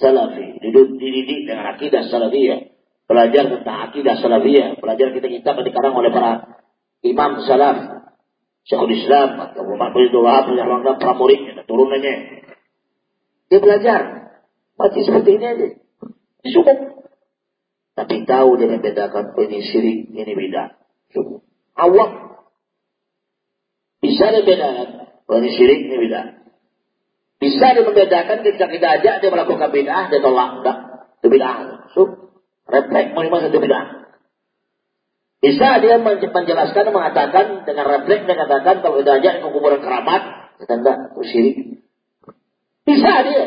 salafi, dididik dengan akidah salafiyah. Belajar tentang akidah salafiyah. Belajar kita kita dikarang oleh para imam salaf. Syekhul Islam, atau Muhammad bin Wahab, yang para muridnya, turunannya. Dia belajar. Mati seperti ini aja. Cukup. Tapi tahu dia membedakan oh, ini syirik, ini beda. Awak bisa dia bedakan oh, ini syirik, ini beda. Bisa dia membedakan ketika kita ajak dia melakukan bid'ah, dia tolak. Enggak, itu bid'ah. So, refleks menerima satu bid'ah. Bisa dia menjelaskan, mengatakan dengan refleks, dia katakan kalau kita ajak ke kuburan keramat, kita enggak, itu syirik. Bisa dia.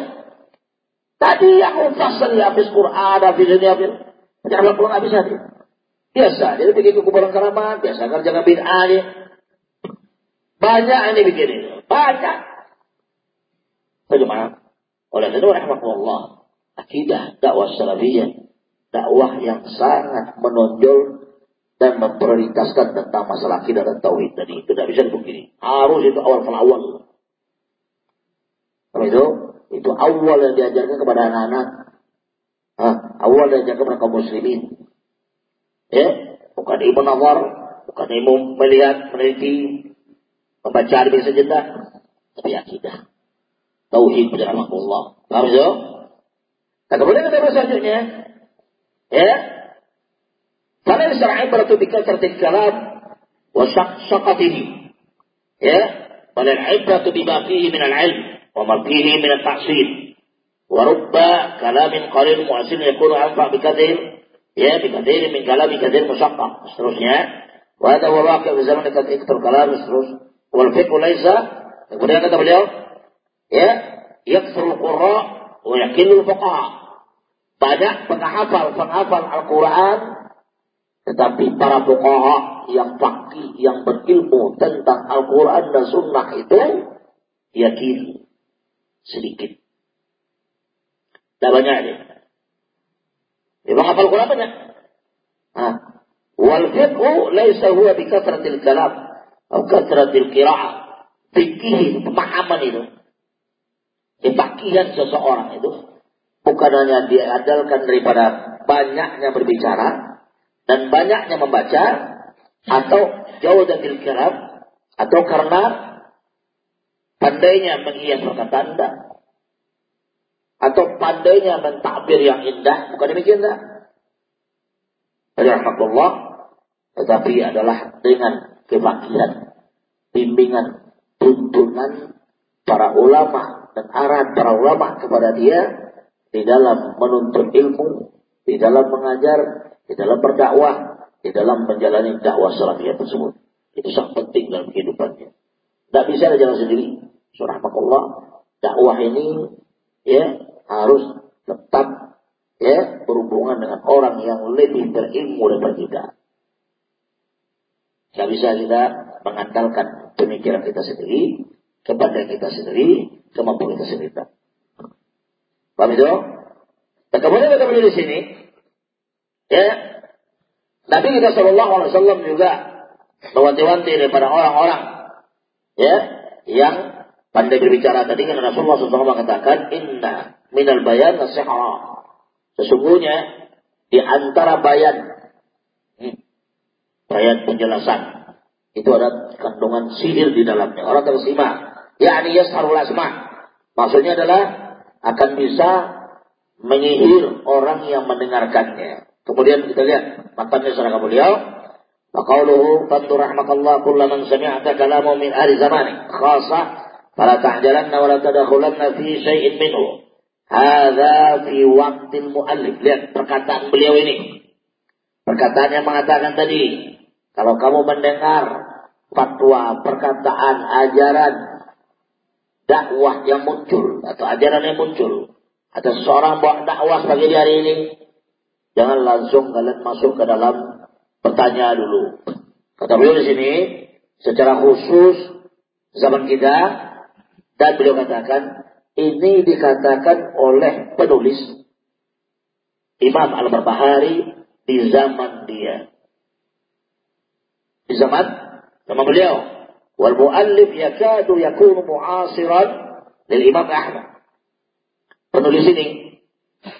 Tadi yang fasal habis Quran, habis ini, habis Jangan pulang habis hati. Biasa, dia bikin kuburan keramat, biasa kerja bid'ah dia. Banyak ini bikin ini. Banyak. Bagaimana? Oleh itu rahmatullah. Akidah dakwah salafiyah. Dakwah yang sangat menonjol dan memprioritaskan tentang masalah akidah dan tauhid tadi. Itu tidak bisa dipungkiri. Harus itu awal awal. Kalau itu, itu awal yang diajarkan kepada anak-anak Hah? Awal dan jaga mereka muslimin. Ya, bukan ibu nawar, bukan ibu melihat, meneliti, membaca Arabi saja tapi akidah. Tauhid bersama Allah. Paham ya? Nah, kemudian kita selanjutnya, ya, karena syar'i berarti bikasratil kalam wa syaqatihi. Ya, wal ibratu bima fihi min al-ilm wa ma fihi min at-ta'sil. ورب كلام قليل mu'asil yakunu anfa bikathir ya bikathir min kalam bikathir musyaqqah seterusnya wa hadha huwa waqi' fi zaman iktar kalam terus wal fiqh laisa kemudian kata beliau ya yakthur qurra wa yakillu fuqaha banyak penghafal penghafal Al-Qur'an tetapi para fuqaha yang fakih yang berilmu tentang Al-Qur'an dan sunnah itu yakin sedikit tidak banyak dia. Dia menghafal Quran banyak. Wal fiqhu laisa huwa bi kathratil kalam atau kathratil qira'ah. fikih pemahaman itu. Kebakian seseorang itu bukan hanya diandalkan daripada banyaknya berbicara dan banyaknya membaca atau jauh dari kiram atau karena pandainya menghias perkataan atau pandainya mentakbir yang indah bukan demikian tak? Rahmatullah tetapi adalah dengan kebakian bimbingan tuntunan para ulama dan arah para ulama kepada dia di dalam menuntut ilmu, di dalam mengajar, di dalam berdakwah, di dalam menjalani dakwah salafiyah tersebut. Itu sangat penting dalam kehidupannya. Tidak bisa jalan sendiri. Surah Allah, dakwah ini ya harus tetap ya berhubungan dengan orang yang lebih berilmu daripada kita. Tidak bisa kita mengandalkan pemikiran kita sendiri, kepada kita sendiri, kemampuan kita sendiri. Paham itu? Dan kemudian kita di sini, ya, Nabi kita Shallallahu Alaihi Wasallam juga mewanti-wanti daripada orang-orang, ya, yang pandai berbicara tadi kan Rasulullah SAW mengatakan, Inna minal bayan nasihat. Sesungguhnya di antara bayan, hmm, bayan penjelasan, itu ada kandungan sihir di dalamnya. Orang tersimak. Yakni yasharul asma. Maksudnya adalah akan bisa menyihir orang yang mendengarkannya. Kemudian kita lihat matanya seraka beliau. Maqauluhu fantu rahmakallah kulla man sami'ata kalamu min ahli zamani. Khasa. Fala ta'jalanna wa la tadakhulanna fi syai'in minhu. Hadha fi waktil mu'allif. Lihat perkataan beliau ini. Perkataan yang mengatakan tadi. Kalau kamu mendengar fatwa, perkataan, ajaran, dakwah yang muncul atau ajaran yang muncul, ada seorang buat dakwah sebagai di hari ini, jangan langsung kalian masuk ke dalam pertanyaan dulu. Kata beliau di sini, secara khusus zaman kita, dan beliau katakan, ini dikatakan oleh penulis Imam Al-Barbahari di zaman dia di zaman zaman beliau. Wal muallif yakadu yakunu mu'asiran lil Imam Ahmad. Penulis ini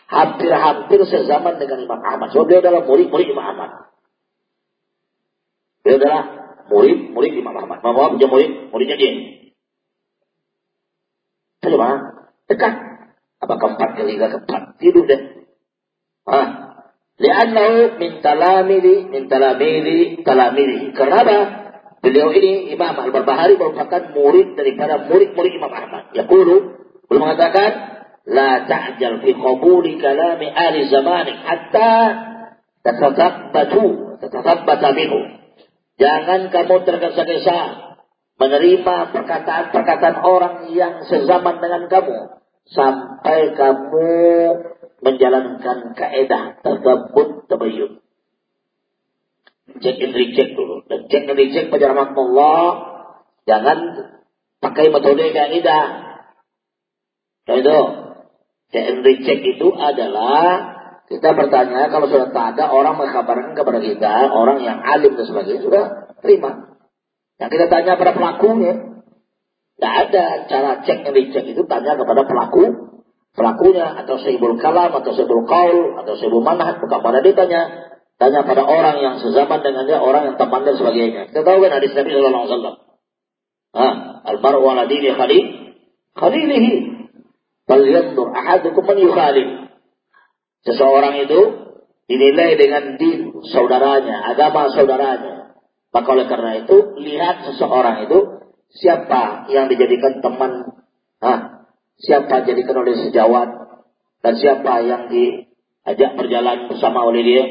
hampir-hampir sezaman dengan Imam Ahmad. Sebab beliau adalah murid-murid Imam Ahmad. Beliau adalah murid-murid Imam Ahmad. Ahmad punya murid, muridnya dia. Coba, dekat. Apa keempat kali keempat? Tidur deh. Ah, Li'annahu min talamidi min talamidi talamidi. Kenapa? Beliau ini Imam Al-Barbahari merupakan murid daripada murid-murid Imam Ahmad. Yaqulu, beliau mengatakan, La ta'jal fi qabuli kalami ahli zamanik hatta tatatabbatu, tatatabbata minhu. Jangan kamu tergesa-gesa menerima perkataan-perkataan orang yang sezaman dengan kamu sampai kamu menjalankan kaedah tersebut tabayyun. Check and recheck dulu. Dan check and recheck pada Allah jangan pakai metode kaidah. Itu. Check and recheck itu adalah kita bertanya kalau sudah tak ada orang mengkabarkan kepada kita, orang yang alim dan sebagainya sudah terima. Yang kita tanya pada pelakunya, tidak ada cara cek and recheck itu tanya kepada pelaku. Pelakunya atau sehibul kalam atau sehibul kaul atau sehibul manhat bukan pada dia tanya tanya pada orang yang sezaman dengan dia orang yang teman dan sebagainya. Kita tahu kan hadis Nabi Sallallahu Alaihi Wasallam? Ah almaru ala dini khalil khalilihi. Falyandur ahadukum man yukhalil. Seseorang itu dinilai dengan din saudaranya agama saudaranya maka oleh karena itu lihat seseorang itu siapa yang dijadikan teman ah siapa jadikan oleh sejawat dan siapa yang diajak berjalan bersama oleh dia.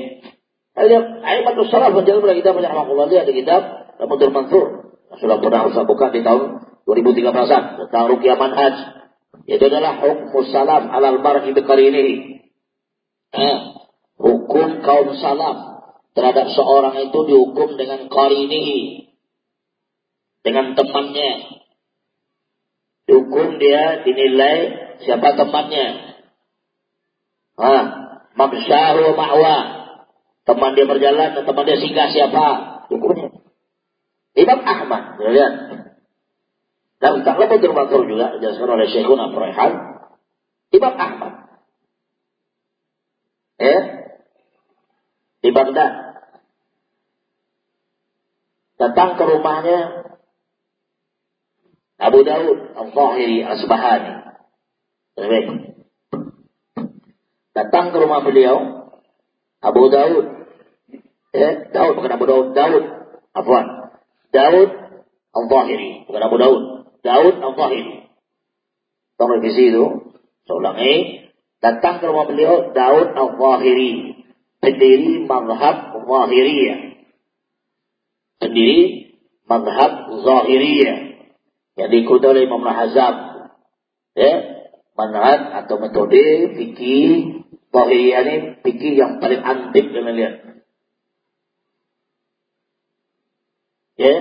Lihat, Aimatul Salaf berjalan pada kitab Allah lihat di kitab Ramadul Mansur. Sudah pernah saya buka di tahun 2013an tentang Ruqyah Manhaj. Itu adalah hukum salam alal mar'i ini. Eh, hukum kaum salam terhadap seorang itu dihukum dengan qarinihi. Dengan temannya, Hukum dia dinilai siapa temannya. Ah, maksyahu ma'wa. Teman dia berjalan dan teman dia singgah siapa? Hukumnya. Imam Ahmad, lihat. Dan tak lepas terbatur juga dijelaskan oleh Syekhun Abdurrahman Imam Ahmad. Ya, di Baghdad. Datang ke rumahnya Abu Daud Al-Zahiri Asbahani. Datang ke rumah beliau Abu Daud. Ya, Daud bukan Abu Daud, Daud. Afwan. Daud Al-Zahiri, bukan Abu Daud. Daud Al-Zahiri. Tolong revisi itu. Saya ulangi. Datang ke rumah beliau Daud Al-Zahiri. Pendiri mazhab Zahiriyah. Pendiri mazhab Zahiriyah. Yang diikuti oleh Imam Hazab. Ya. Manhaj atau metode fikih Zahiriyah ini fikih yang paling antik kalian lihat. Ya.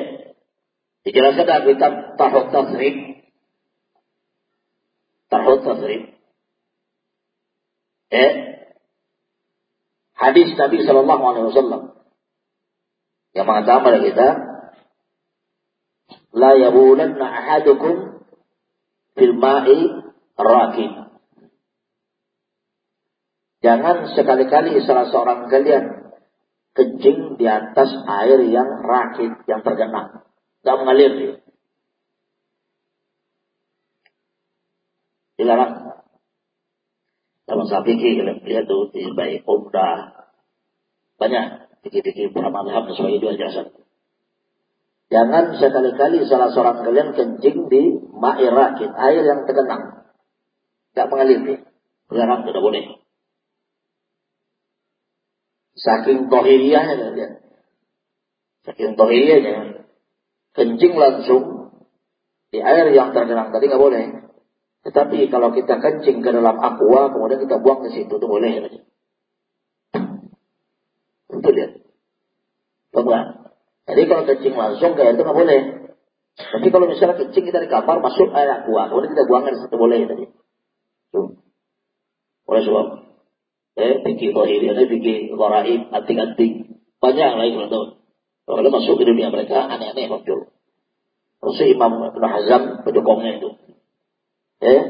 Dijelaskan dalam kitab Tahut Tasrif. Tahut Tasrif. Ya. Hadis Nabi Sallallahu Alaihi Wasallam yang mengatakan kepada kita, la yabulanna ahadukum fil ma'i rakib. Jangan sekali-kali salah seorang kalian kencing di atas air yang rakit, yang tergenang. Tidak mengalir. Dilarang. Sapiki kalian lihat tuh di baik Umrah. Banyak fikih-fikih para madhab dan sebagai dua jasa. Jangan sekali-kali salah seorang kalian kencing di ma'i rakit, air yang tergenang. Tidak mengalir. Dilarang, tidak boleh. Saking tohiriyahnya kalian. Saking tohiriyahnya. Kencing langsung di air yang tergenang tadi nggak boleh. Tetapi kalau kita kencing ke dalam aqua, kemudian kita buang ke situ, itu boleh. Itu lihat. Coba. Jadi kalau kencing langsung air itu nggak boleh. Tapi kalau misalnya kencing kita di kamar masuk air aqua, kemudian kita buang ke situ boleh tadi. Tuh. Boleh sebab eh, fikih zahiri, ada fikih garaib, anting-anting. Banyak lagi kalau tahu. Kalau masuk ke dunia mereka, aneh-aneh muncul. Terus Imam Ibn Hazam pendukungnya itu. Eh,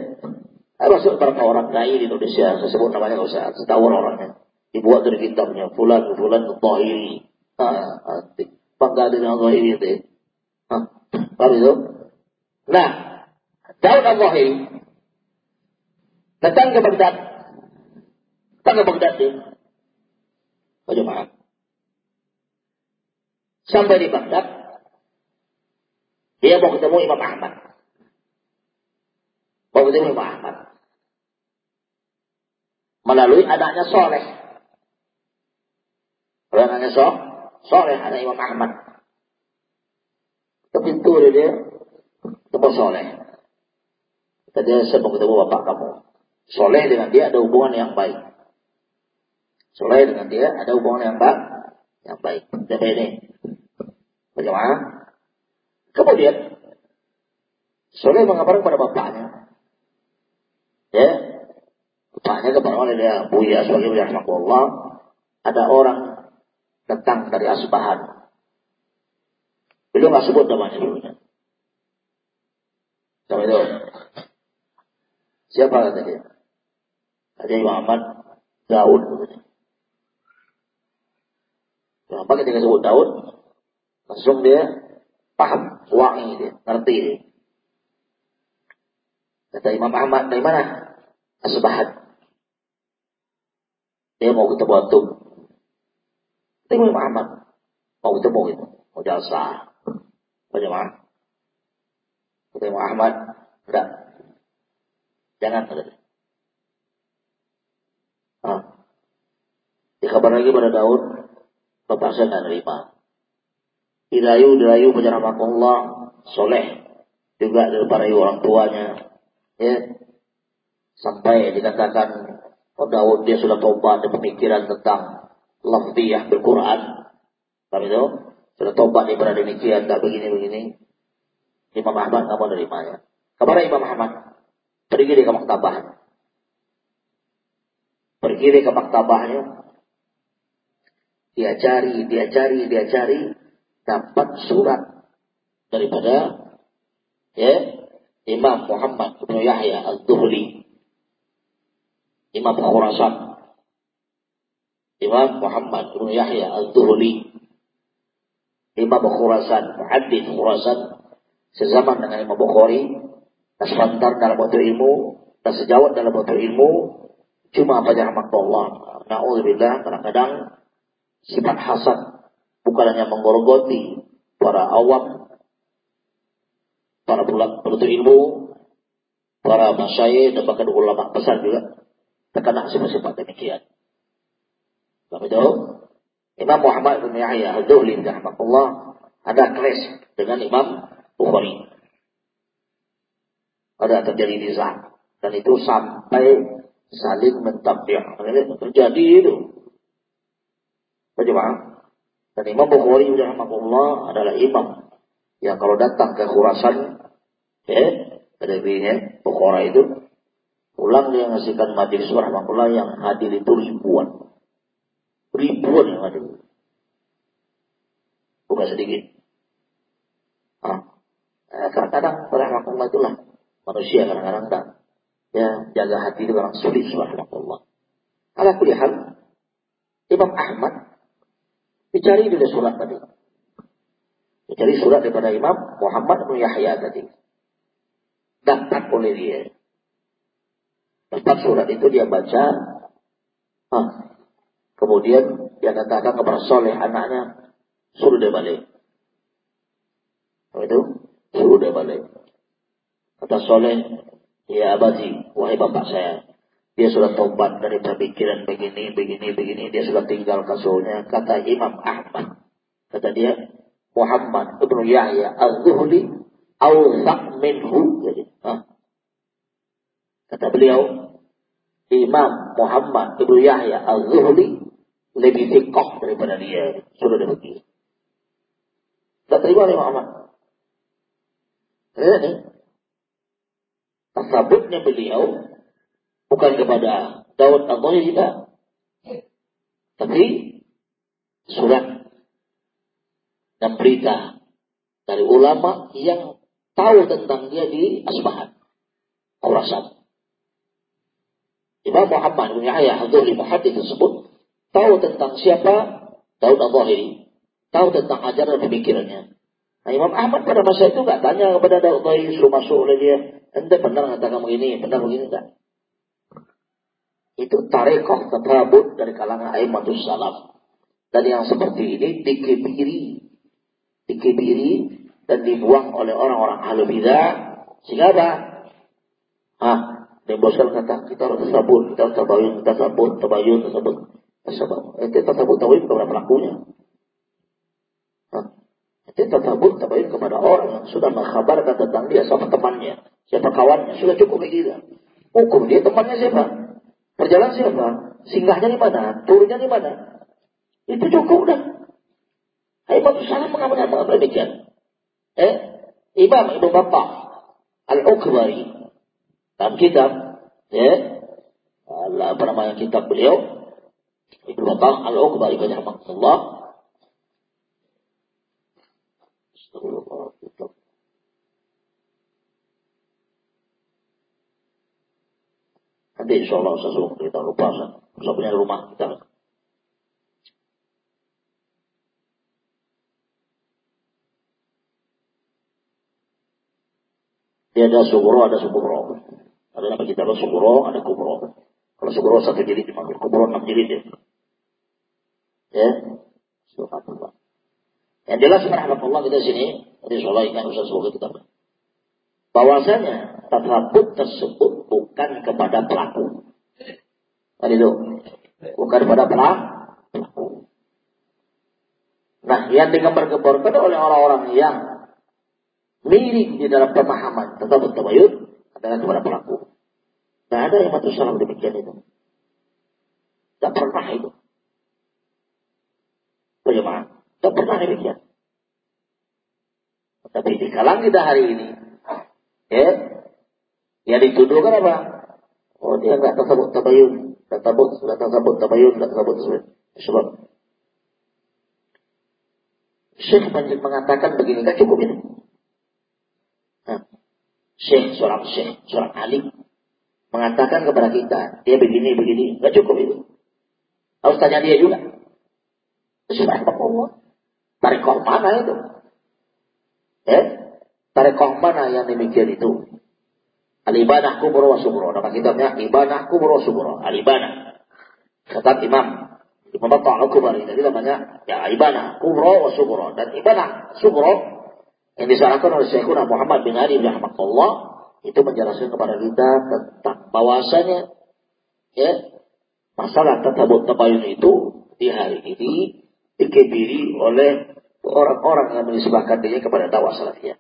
ada beberapa orang kaya di Indonesia, saya sebut namanya nggak usah, tahu orangnya. Dibuat dari kitabnya, fulan, fulan, zahiri. Ah, bangga dengan zahiri itu. Paham itu? Nah, Daud al-Zahiri datang ke Baghdad Tangga Baghdad dia. Bagaimana? Sampai di Baghdad, dia mau ketemu Imam Ahmad. Ketemu Imam Ahmad. Melalui anaknya Soleh. Kalau anaknya so, Soleh, anak Imam Ahmad. Ke pintu dia, ketemu Soleh. Tadi saya mau ketemu bapak kamu. Soleh dengan dia ada hubungan yang baik. Soleh dengan dia ada hubungan yang baik, yang baik. Jadi ini. Bagaimana? Kemudian Soleh mengabarkan kepada bapaknya. Ya. Bapaknya kepada dia Buya sebagai Allah. Ada orang datang dari Asbahan. Beliau nggak sebut namanya dulunya. Sama itu. Siapa kata dia? Ada Muhammad Daud. Kenapa ketika sebut Daud, langsung dia paham, wangi dia, ngerti dia. Kata Imam Ahmad, dari mana? Asbahat. Dia mau ketemu antum. Tengok Imam Ahmad. Mau ketemu itu. Mau jasa. Bagaimana? Kata Imam Ahmad, enggak. Jangan. Kata Ah. Dikabar lagi pada Daud, Bapak saya tidak terima. Dirayu, dirayu Allah, soleh. Juga dari para orang tuanya. Ya. Sampai dikatakan, oh Daud dia sudah tobat dan pemikiran tentang lafziyah berquran. Kami itu sudah tobat dia pada demikian, tak begini-begini. Imam Ahmad nggak mau nerimanya. Kabar Imam Ahmad, pergi dia ke maktabah. Pergi dia ke maktabahnya, dia cari, dia cari, dia cari, dapat surat daripada ya Imam Muhammad bin Yahya Al-Duhli Imam Khurasan Imam Muhammad bin Yahya Al-Duhli Imam Khurasan Muhaddith Khurasan. Sezaman dengan Imam Bukhari. Sebentar dalam waktu ilmu dan sejawat dalam waktu ilmu. Cuma apa Allah. Na'udzubillah kadang-kadang sifat hasad bukan hanya menggorogoti para awam para penuntut ilmu para masyayikh dan bahkan ulama besar juga terkena sifat-sifat demikian. Sebab itu Imam Muhammad bin Yahya Al-Duhli rahimahullah ada clash dengan Imam Bukhari. Ada terjadi nizam dan itu sampai saling mentabik. Terjadi itu. Bagaimana? Dan Imam Bukhari rahimahullah adalah imam yang kalau datang ke Khurasan, ya, ada Bukhara itu, pulang dia ngasihkan majelis rahimahullah yang hadir itu ribuan. Ribuan yang hadir. Bukan sedikit. Ah. Eh, kadang-kadang rahimahullah itulah manusia kadang-kadang tak ya jaga hati itu orang sulit subhanallah. Ala kulli hal Imam Ahmad dicari dulu surat tadi. Dicari surat daripada Imam Muhammad bin Yahya tadi. Dapat oleh dia. Dapat surat itu dia baca. Ah. Kemudian dia katakan kepada soleh anaknya, suruh dia balik. Apa itu? Suruh dia balik. Kata soleh, Ya abadi, wahai bapak saya. Dia sudah tobat dari pemikiran begini, begini, begini. Dia sudah tinggal kasurnya. Kata Imam Ahmad. Kata dia, Muhammad ibnu Yahya al-Zuhli awsaq minhu. Jadi. Kata beliau, Imam Muhammad ibnu Yahya al-Zuhli lebih fikoh daripada dia. Sudah demikian. Tak terima oleh Muhammad. Ini tasabutnya beliau bukan kepada Daud Allah juga. Tapi surat dan berita dari ulama yang tahu tentang dia di Asbahan, Khurasan. Imam Muhammad bin Yahya Haduli Muhaddith tersebut tahu tentang siapa Daud Al-Zahiri, tahu tentang ajaran pemikirannya. Nah, Imam Ahmad pada masa itu nggak tanya kepada Daud Al-Zahiri suruh masuk oleh dia. Ente benar katakan begini, benar begini enggak? Itu tarekoh tersebut dari kalangan Aimatus Salaf. Dan yang seperti ini dikebiri. Dikebiri dan dibuang oleh orang-orang ahli bidah. Sehingga apa? Ah, Demboskan kata, kita harus tersabut, kita harus tabayun, kita sabut, tabayun, tersabut. Tersabut. Itu tersabut tabayun kepada pelakunya. Itu tersabut tabayun kepada orang yang sudah mengkhabarkan tentang dia sama temannya. Siapa kawannya? Sudah cukup begitu. Hukum dia temannya siapa? Perjalanan siapa? Singgahnya di mana? Turunnya di mana? Itu cukup dah. Imam Salah mengamalkan apa demikian. Eh, Imam Ibnu Bapak Al-Ukbari dalam kitab, ya, apa namanya kitab beliau, Ibnu Bapak Al-Ukbari banyak Allah. Astagfirullah. Nanti insya Allah saya suruh kita lupa. Saya punya rumah kita. Dia ada sugro, ada suburo. Ada nama kita ada sugro, ada kubro. Kalau sugro satu jilid dipanggil, kubro enam jilid ya. Ya, Subhanallah. Yang jelas Allah kita sini, insya Allah ingat usah semoga kita bahwasanya tasabut tersebut bukan kepada pelaku. Kan itu? Bukan kepada pelaku. Nah, yang digembar-gemborkan oleh orang-orang yang mirip di dalam pemahaman tentang tabayun adalah kepada pelaku. Tidak ada yang mati salam demikian itu. Tidak pernah itu. Bagaimana? Tidak pernah demikian. Tapi di kalang kita hari ini, Ya. Yang dituduhkan apa? Oh dia nggak tersebut tabayun, nggak tabut, nggak tersebut tabayun, nggak tersebut sebab Syekh mengatakan begini, kan cukup ini. Nah, syekh, seorang syekh, seorang alim mengatakan kepada kita, dia begini, begini, nggak cukup itu. Harus tanya dia juga. Subhanallah. Tarekoh mana itu? Eh? Tarekoh mana yang demikian itu? Al-Ibanah Kubro wa Subro. Nama kitabnya Ibanah Kubro wa Subro. Al-Ibanah. Kata Imam. Imam Al-Kubar. Jadi namanya ya Ibanah Kubro wa Subro. Dan Ibanah Subro yang disarankan oleh Syekhuna Muhammad bin Ali Allah itu menjelaskan kepada kita tentang bahwasanya ya masalah tersebut tabayun itu di hari ini dikebiri oleh orang-orang yang menisbahkan dirinya kepada dakwah salafiyah.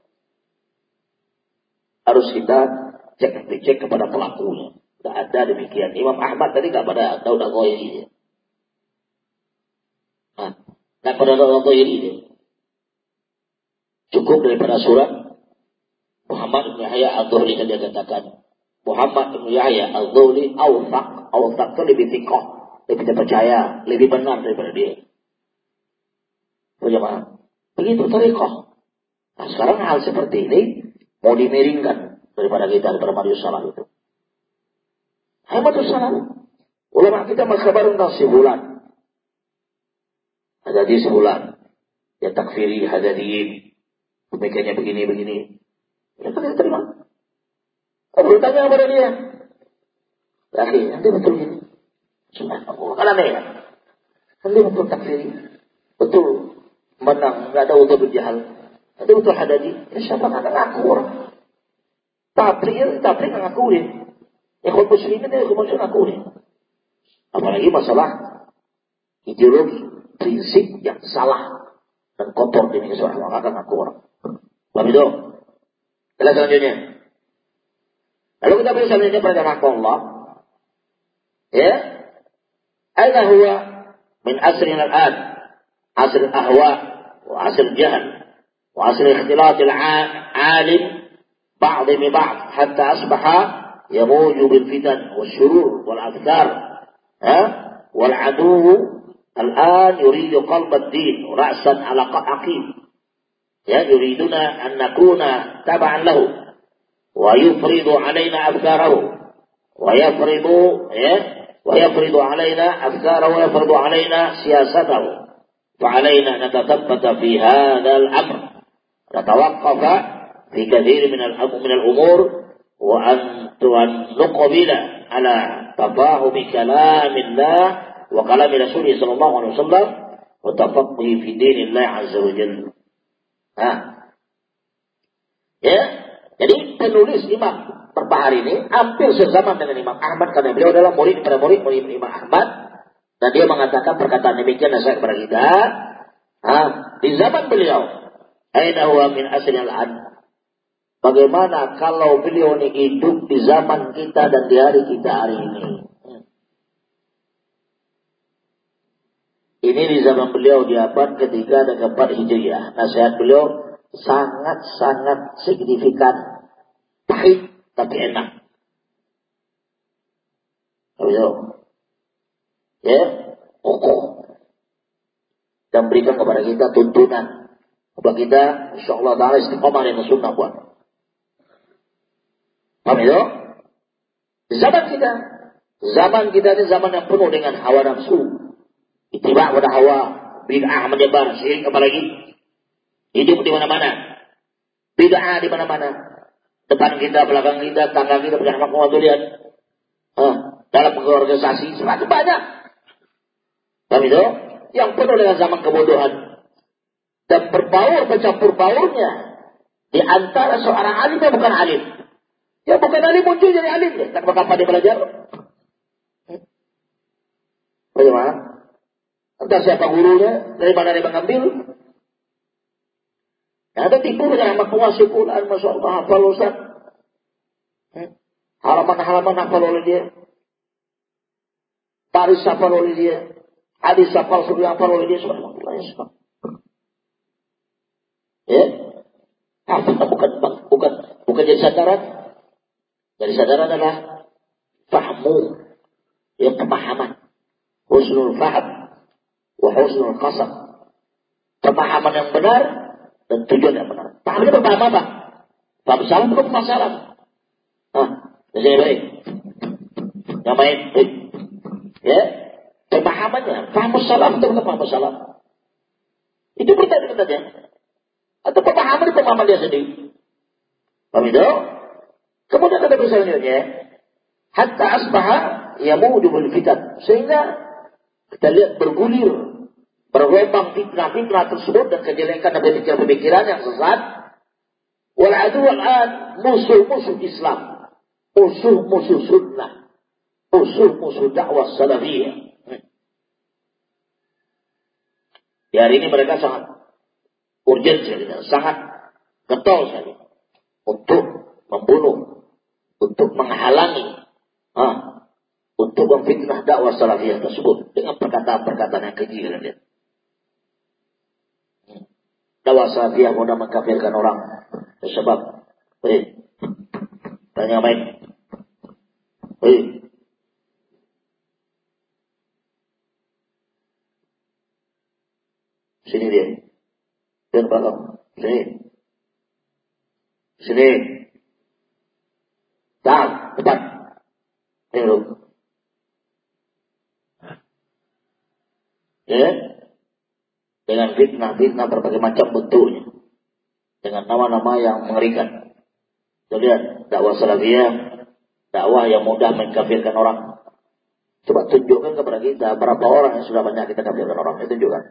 Harus kita cek cek kepada pelakunya. Tidak ada demikian. Imam Ahmad tadi nggak pada tahu dah ini. Nah, nggak pada tahu ini. Cukup daripada surat Muhammad bin Yahya al-Dhuhli kan dia katakan. Muhammad bin Yahya al-Dhuhli awfaq. Awfaq itu lebih tikoh. Lebih terpercaya. Lebih benar daripada dia. Bagaimana? Begitu tarikoh. Nah sekarang hal seperti ini mau dimiringkan daripada kita daripada Marius Salam itu. Ahmadus Salam. Ulama kita masih kabar tentang si bulan. Ada di sebulan. Ya takfiri hadadiyin. Pemikirannya begini-begini. Ya kan terima. Kau bertanya kepada dia. Lagi, nanti betul ini. Subhanallah. Kan aneh ya. Nanti betul takfiri. Betul. Menang. Nggak ada untuk berjahal. Nanti betul hadadi. Ya siapa akan ngaku orang. Tabrik, tabrik ngakuin. Ikhwan muslimin ya ikhwan muslimin ngakuin. Apalagi masalah ideologi, prinsip yang salah dan kotor demi seorang orang akan ngaku orang. Paham itu? Jelas selanjutnya. Lalu kita bisa selanjutnya pada Allah. Ya. Aina huwa min asrin al-an. Asr al-ahwa. Wa asr. Wa asr ikhtilat al-alim بعض ببعض حتى أصبح يموج بالفتن والشرور والعدو الآن يريد قلب الدين رأسا على عقيم يريدون أن نكون تبعا له ويفرض علينا أفكاره ويفرض ويفرض علينا أفكاره ويفرض علينا سياسته فعلينا أن نتثبت في هذا الأمر نتوقف في كثير من من الأمور وأن نقبل على تفاهم كلام الله وكلام رسوله صلى الله عليه وسلم وتفقه في دين الله عز وجل Nah. Ya, jadi penulis Imam Berbahari ini hampir sezaman dengan Imam Ahmad karena beliau adalah murid pada murid murid Imam Ahmad dan dia mengatakan perkataan demikian nasihat kepada kita. Nah, di zaman beliau, aina huwa min asril an Bagaimana kalau beliau ini hidup di zaman kita dan di hari kita hari ini? Ini di zaman beliau di abad ketiga dan keempat Hijriah. Nasihat beliau sangat-sangat signifikan. Pahit tapi enak. Beliau. Ya, kokoh. Dan berikan kepada kita tuntunan. Kepada kita, insya Allah ta'ala istiqamah dengan sunnah buat. Paham itu? Zaman kita. Zaman kita ini zaman yang penuh dengan hawa nafsu Itiba pada hawa, bid'ah menyebar, syirik apalagi. Hidup di mana-mana. Bid'ah di mana-mana. Depan kita, belakang kita, tangga kita, punya anak tuh lihat. Huh, dalam organisasi semakin banyak. Kami itu yang penuh dengan zaman kebodohan. Dan berbaur, bercampur baurnya. Di antara seorang alim dan bukan alim. Ya bukan alim muncul jadi alim. Ya. Tak kapan dia belajar. Bagaimana? Entah siapa gurunya, dari mana dia mengambil. Ya, ada tipu dengan nama penguasai Quran, Masya Allah, hafal Ustaz. Hmm. Halaman-halaman hafal oleh dia. Paris hafal oleh dia. Hadis hafal, suruh hafal oleh dia. Subhanallah, ya Ya. Apa bukan bukan bukan jadi sadaran. Jadi sadaran adalah fahmu, ya pemahaman, husnul faham, Wahusnul qasam. Pemahaman yang benar dan tujuan yang benar. Pahamnya berpaham apa? Paham salah bukan masalah. Masih baik. Yang main, ya, pemahamannya, paham salam atau bukan paham salam? Itu pertanyaan tadi. Atau pemahaman itu pemahaman dia sendiri. Paham itu? Kemudian ada selanjutnya, hatta asbaha bil fitan. Sehingga kita lihat bergulir, berwebang fitnah-fitnah tersebut dan kejelekan dan pemikiran-pemikiran yang sesat. Wal adu musuh-musuh Islam, musuh-musuh sunnah, musuh-musuh dakwah salafiyah. Di hari ini mereka sangat urgent sekali, sangat getol sekali untuk membunuh, untuk menghalangi, ah, untuk memfitnah dakwah salafiyah tersebut dengan perkataan-perkataan yang keji. Dakwah salafiyah mudah mengkafirkan orang sebab, eh, tanya baik, eh, Sini dia. Dia belakang. Sini. Sini. Depan. Ini dulu. Ya. Dengan fitnah-fitnah berbagai macam bentuknya. Dengan nama-nama yang mengerikan. Kita lihat dakwah salafiyah, dakwah yang mudah mengkafirkan orang. Coba tunjukkan kepada kita berapa orang yang sudah banyak kita kafirkan orang. Itu tunjukkan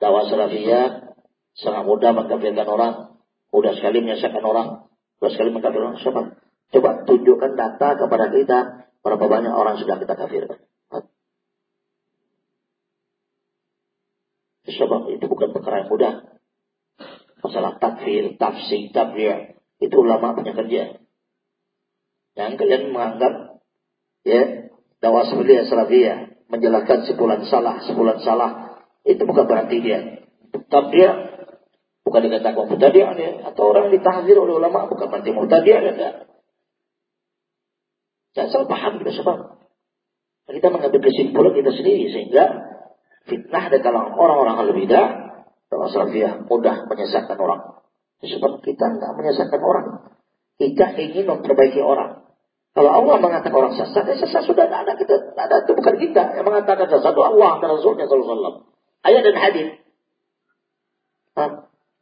dakwah salafiyah sangat mudah mengkafirkan orang, mudah sekali menyesatkan orang, mudah sekali mengkafirkan orang. Coba, coba tunjukkan data kepada kita berapa banyak orang sudah kita kafirkan. Sebab mudah. Masalah takfir, tafsir, tabir, itu ulama punya kerja. Yang kalian menganggap ya dakwah salafiyah menjelaskan sebulan salah, sebulan salah, itu bukan berarti dia dia bukan dikatakan mutadi dia atau orang ditahzir oleh ulama bukan berarti mutadi ya enggak. Jangan salah paham kita sebab kita mengambil kesimpulan kita sendiri sehingga fitnah dari kalangan orang-orang al dalam salafiyah mudah menyesatkan orang. Sebab kita enggak menyesatkan orang. Kita ingin memperbaiki orang. Kalau Allah mengatakan orang sesat, ya sesat sudah ada. Kita ada itu bukan kita yang mengatakan sesat itu Allah dan Rasulnya Sallallahu ayat dan hadis.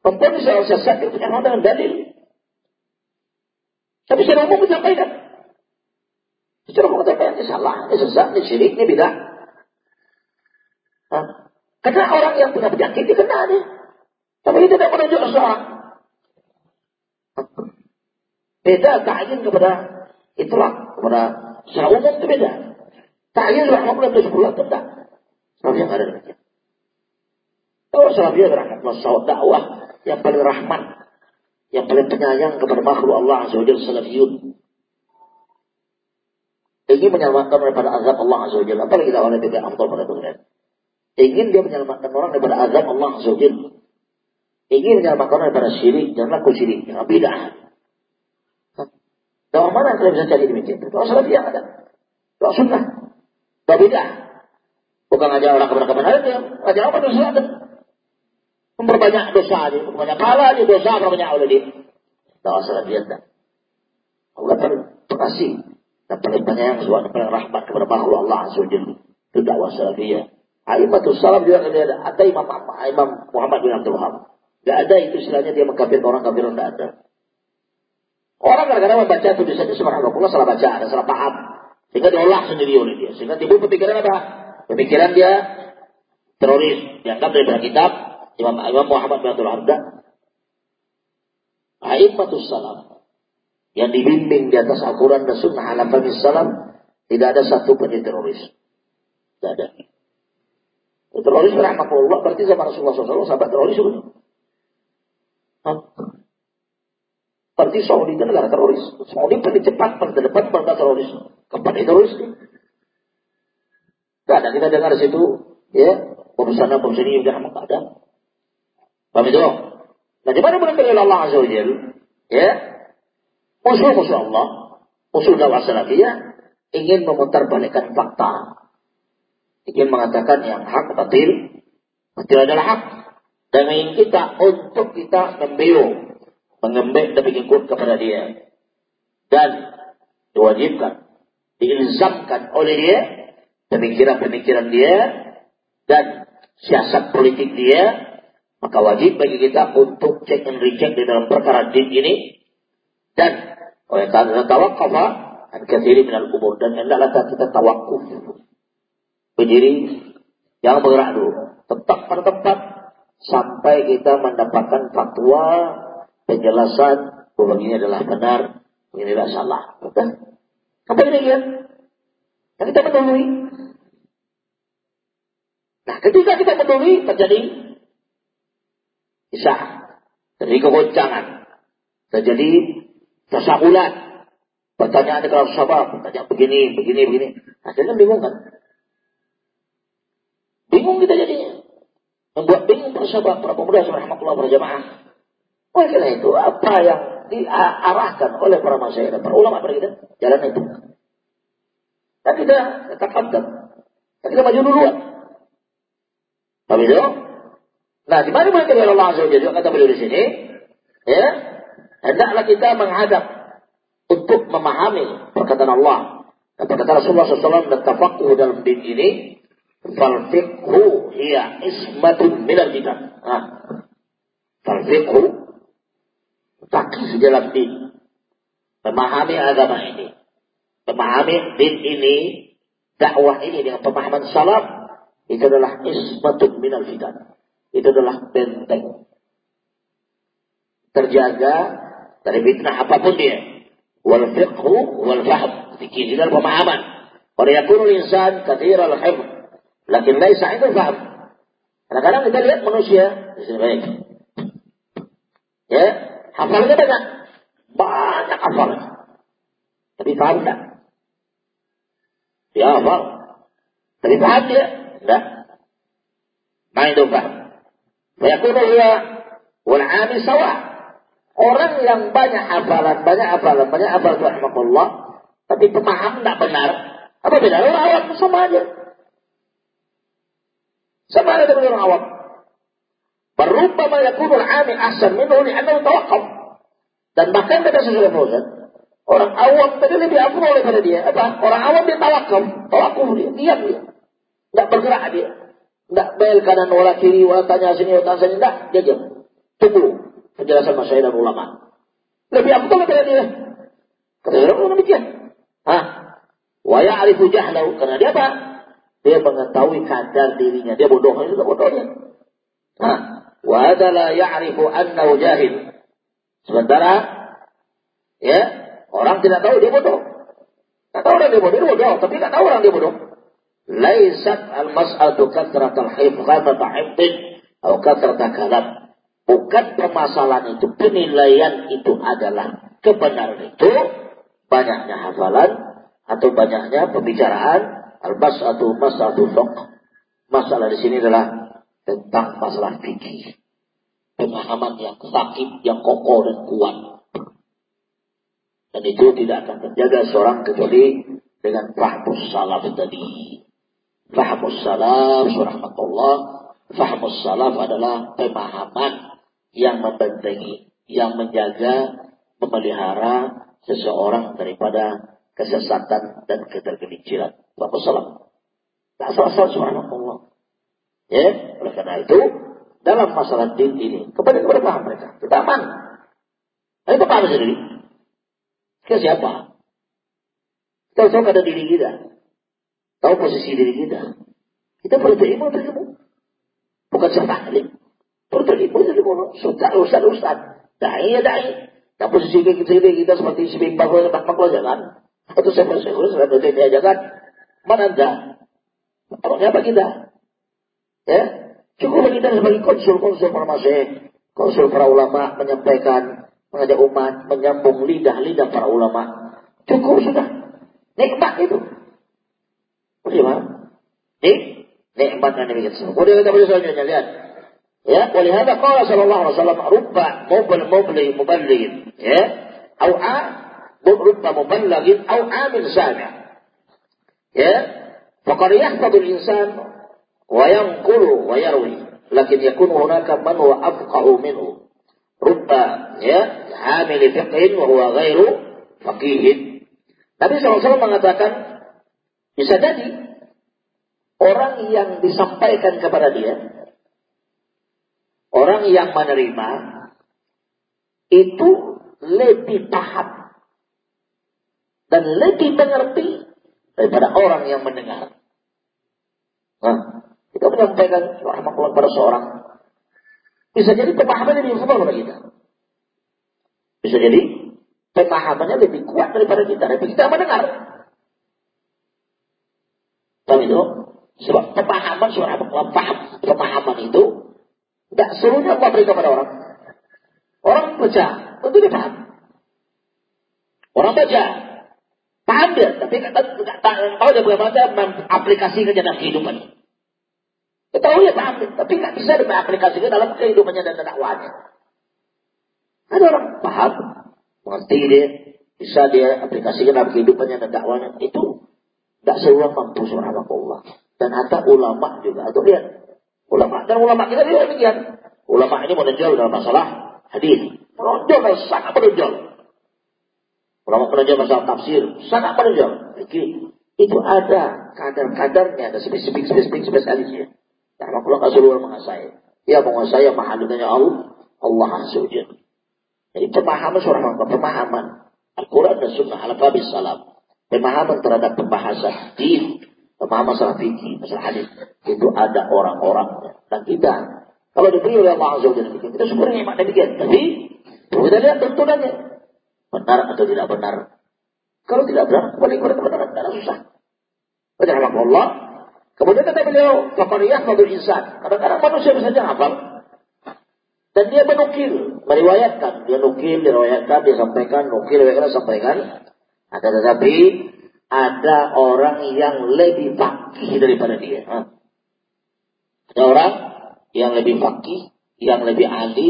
Mempunyai seorang sesat itu punya dengan dalil. Tapi secara umum menyampaikan. Secara umum menyampaikan ini salah, ini sesat, ini syirik, ini bidah. Karena orang yang punya penyakit kena nih. Tapi itu tidak menunjuk seorang. Beda ta'yin kepada itulah kepada secara umum itu beda. Ta'yin rahmatullah itu itu tidak. Tapi yang ada demikian. Dakwah salafiyah rahmatullah sawat dakwah yang paling rahmat, yang paling penyayang kepada makhluk Allah Azza wa Jalla salafiyun. Ingin menyelamatkan daripada azab Allah Azza wa Jalla. Apalagi dakwah yang tidak afdal pada dunia. Ingin dia menyelamatkan orang daripada azab Allah Azza Jalla. Ingin menyelamatkan orang daripada syirik dan laku syirik. Yang bidah. Dakwah mana yang bisa jadi demikian? Dakwah salafiyah ada. Dakwah sunnah. Dakwah bidah. Bukan aja orang kepada kebenaran, aja apa dosa ada memperbanyak dosa dia, memperbanyak pahala dia, dosa banyak oleh dia. Tak salah dia tak. Allah terkasih dan paling banyak yang paling rahmat kepada makhluk Allah Azza wa Itu dakwah salafiyah. Aimatul salam juga ada. Ada Imam, Imam Muhammad bin Abdul Wahab. Gak ada itu istilahnya dia mengkafir orang kafir tidak ada. Orang kadang-kadang membaca tulisannya subhanallah salah baca, ada salah paham. Sehingga diolah sendiri oleh dia. Sehingga timbul pemikiran apa? Pemikiran dia teroris. Dianggap dari kitab Imam, Imam Muhammad bin Abdul Hamda Aimmatus Salam yang dibimbing di atas Al-Quran dan Sunnah ala salam tidak ada satu pun yang teroris. Tidak ada. Teroris rahmatullah berarti sama Rasulullah SAW sahabat teroris itu. Berarti Saudi itu negara teroris. Saudi paling cepat, paling terdepan, paling teroris. Itu teroris. Tidak ada kita dengar situ, ya, perusahaan perusahaan ini udah tidak ada. Paham itu? Nah, di mana mereka oleh Allah Azza wa? Ya, musuh-musuh Allah, musuh dakwah salafiyah, ingin memutarbalikkan fakta. Ingin mengatakan yang hak batil, batil adalah hak. Dan ingin kita untuk kita membeo, mengembek dan mengikut kepada dia. dan diwajibkan, diilzamkan oleh dia pemikiran-pemikiran dia dan siasat politik dia, maka wajib bagi kita untuk cek and recheck di dalam perkara din ini dan oleh karena tawakkafa an katsiri minal dan hendaklah kita tawakuf berdiri jangan bergerak dulu. Tetap tempat sampai kita mendapatkan fatwa penjelasan bahwa ini adalah benar ini adalah salah. Bukan apa ini ya yang kita menemui nah ketika kita menemui terjadi isah. Terjadi kegoncangan terjadi tasahulan pertanyaan kalau sahabat pertanyaan begini begini begini. Akhirnya bingung kan bingung kita jadinya. Membuat bingung para sahabat para pemuda rahmatullah berjamaah oleh karena itu apa yang diarahkan oleh para masyarakat dan para ulama pada kita? Jalan itu. Dan kita tetap dan kita maju duluan. Tapi itu? Nah di mana mereka Allah Azza Jalla? Kata beliau di sini ya hendaklah kita menghadap untuk memahami perkataan Allah dan perkataan Rasulullah SAW dan tafakuh dalam din ini fal fiqhu hiya ismatun minal bidah. Nah, fal fiqhu takis dalam din. Memahami agama ini. Memahami din ini, dakwah ini dengan pemahaman salaf itu adalah ismatun minal bidah. Itu adalah benteng. Terjaga dari fitnah apa pun dia. Wal fiqhu wal fahm. Fikih dan pemahaman. Wa yakunu insan kathir al-hifz Lakin laisa itu paham. Kadang-kadang kita lihat manusia sini baik. Ya, hafalnya banyak. Banyak hafal. Tapi paham enggak? Dia hafal. Tapi paham dia? Enggak. Nah itu paham. Fayakunu huwa wal ami sawa. Orang yang banyak hafalan, banyak hafalan, banyak hafalan rahmatullah, tapi pemaham tidak benar. Apa beda? Orang awam sama aja. Sama ada dengan orang awam. Berupa yakunu al-ami ahsan minhu li'annahu tawakkaf. Dan bahkan kata sesuatu Fauzan, orang awam tadi lebih afdal daripada dia. Apa? Orang awam dia tawakal, tawakuf dia, diam dia. Enggak bergerak dia. Enggak bel kanan wala kiri, wala tanya sini, wala tanya sini, enggak, dia diam. Tunggu penjelasan masyarakat dan ulama. Lebih afdal daripada dia. Kata orang demikian. Hah? Wa ya'rifu jahlahu karena dia apa? Dia mengetahui kadar dirinya. Dia bodoh. Itu bodohnya. Nah, wa adalah ya'rifu annahu jahil. Sementara, ya, orang tidak tahu dia bodoh. Tak tahu orang dia bodoh, dia bodoh. Tapi tak tahu orang dia bodoh. Laisat al-mas'atu kathratal hifqatata hifdin. Atau kathrata kalam. Bukan permasalahan itu. Penilaian itu adalah kebenaran itu. Banyaknya hafalan. Atau banyaknya pembicaraan Al-mas'atu mas'atu fiqh. Masalah di sini adalah tentang masalah fikih. Pemahaman yang sakit, yang kokoh dan kuat. Dan itu tidak akan terjaga seorang kecuali dengan fahmus salaf tadi. Fahmus salaf, rahmatullah. Fahmus salaf adalah pemahaman yang membentengi, yang menjaga, memelihara seseorang daripada kesesatan dan ketergelinciran. Bapak salam. Salah subhanallah. Ya, oleh karena itu dalam masalah din ini kepada kepada paham mereka kita aman. Nah, itu paham sendiri. Ke siapa? Kita tahu pada diri kita. Tahu posisi diri kita. Kita perlu berilmu berilmu. Bukan siapa ahli. Perlu berilmu berilmu. Ustaz, ustaz, ustaz. Da'i ya da'i. Tak posisi kita, kita seperti si bimbang, makhluk jangan. Itu saya berusaha tulis saya berusaha aja kan. Man anda? Orangnya apa kita? Ya, cukup kita sebagai konsul-konsul para masih, konsul para ulama menyampaikan, mengajak umat, menyambung lidah-lidah para ulama. Cukup sudah. Nikmat itu. Bagaimana? Nih, nikmat yang dibikin semua. Kemudian kita baca selanjutnya, lihat. Ya, walihada qala sallallahu alaihi wasallam rubba mobil mobil mobil. ya. Au رب مبلغ أو عامل سامع ya faqad yahfadul insan wa yanqulu wa yarwi lakin yakunu hunaka man huwa afqahu minhu rubba ya hamil fiqhin wa huwa ghairu fakihin. Nabi SAW mengatakan, bisa jadi orang yang disampaikan kepada dia, orang yang menerima, itu lebih paham dan lebih mengerti daripada orang yang mendengar. Nah, kita menyampaikan rahmatullah kepada seorang bisa jadi pemahamannya lebih besar daripada kita. Bisa jadi pemahamannya lebih kuat daripada kita. Tapi kita mendengar. Tapi itu sebab pemahaman seorang paham pemahaman itu tidak seluruhnya Allah berikan kepada orang. Orang baca, tentu dia paham. Orang baca, dia, tapi tidak tahu dia bagaimana aplikasikan dalam kehidupannya. Tahu ya paham, tapi nggak bisa diaplikasikan dalam kehidupannya dan dakwahnya. Ada orang paham, mengerti dia, bisa dia aplikasikan dalam kehidupannya dan dakwahnya. Itu nggak semua mampu Allah. Dan ada ulama juga. Atau lihat, ulama dan ulama kita juga demikian. Ulama ini menonjol dalam masalah hadis. Menonjol sangat menonjol. Ulama menonjol masalah tafsir, sangat menonjol. Itu ada kadar-kadarnya, ada spesifik-spesifik spesialisnya. Ya Allah nggak seluruh menguasai. Ya menguasai yang maha Allah. Allah Azza Jadi pemahaman seorang pemahaman Al-Quran dan Sunnah al-Fabis Salam. Pemahaman terhadap pembahasan din, pemahaman masalah fikih, masalah hadis. Itu ada orang-orangnya. Dan kita, kalau diberi oleh Allah Azza kita syukur nikmat demikian. Tapi, kita lihat tuntunannya. Benar atau tidak benar. Kalau tidak benar, kepada kebenaran. Tidak susah. Baca Allah, Kemudian kata beliau, Fakariyah Fadul Insan. Kadang-kadang manusia bisa saja hafal. Dan dia menukil, meriwayatkan. Dia nukil, diriwayatkan, dia sampaikan, nukil, diriwayatkan, sampaikan. Ada tetapi ada orang yang lebih fakih daripada dia. Ada orang yang lebih fakih, yang lebih ahli,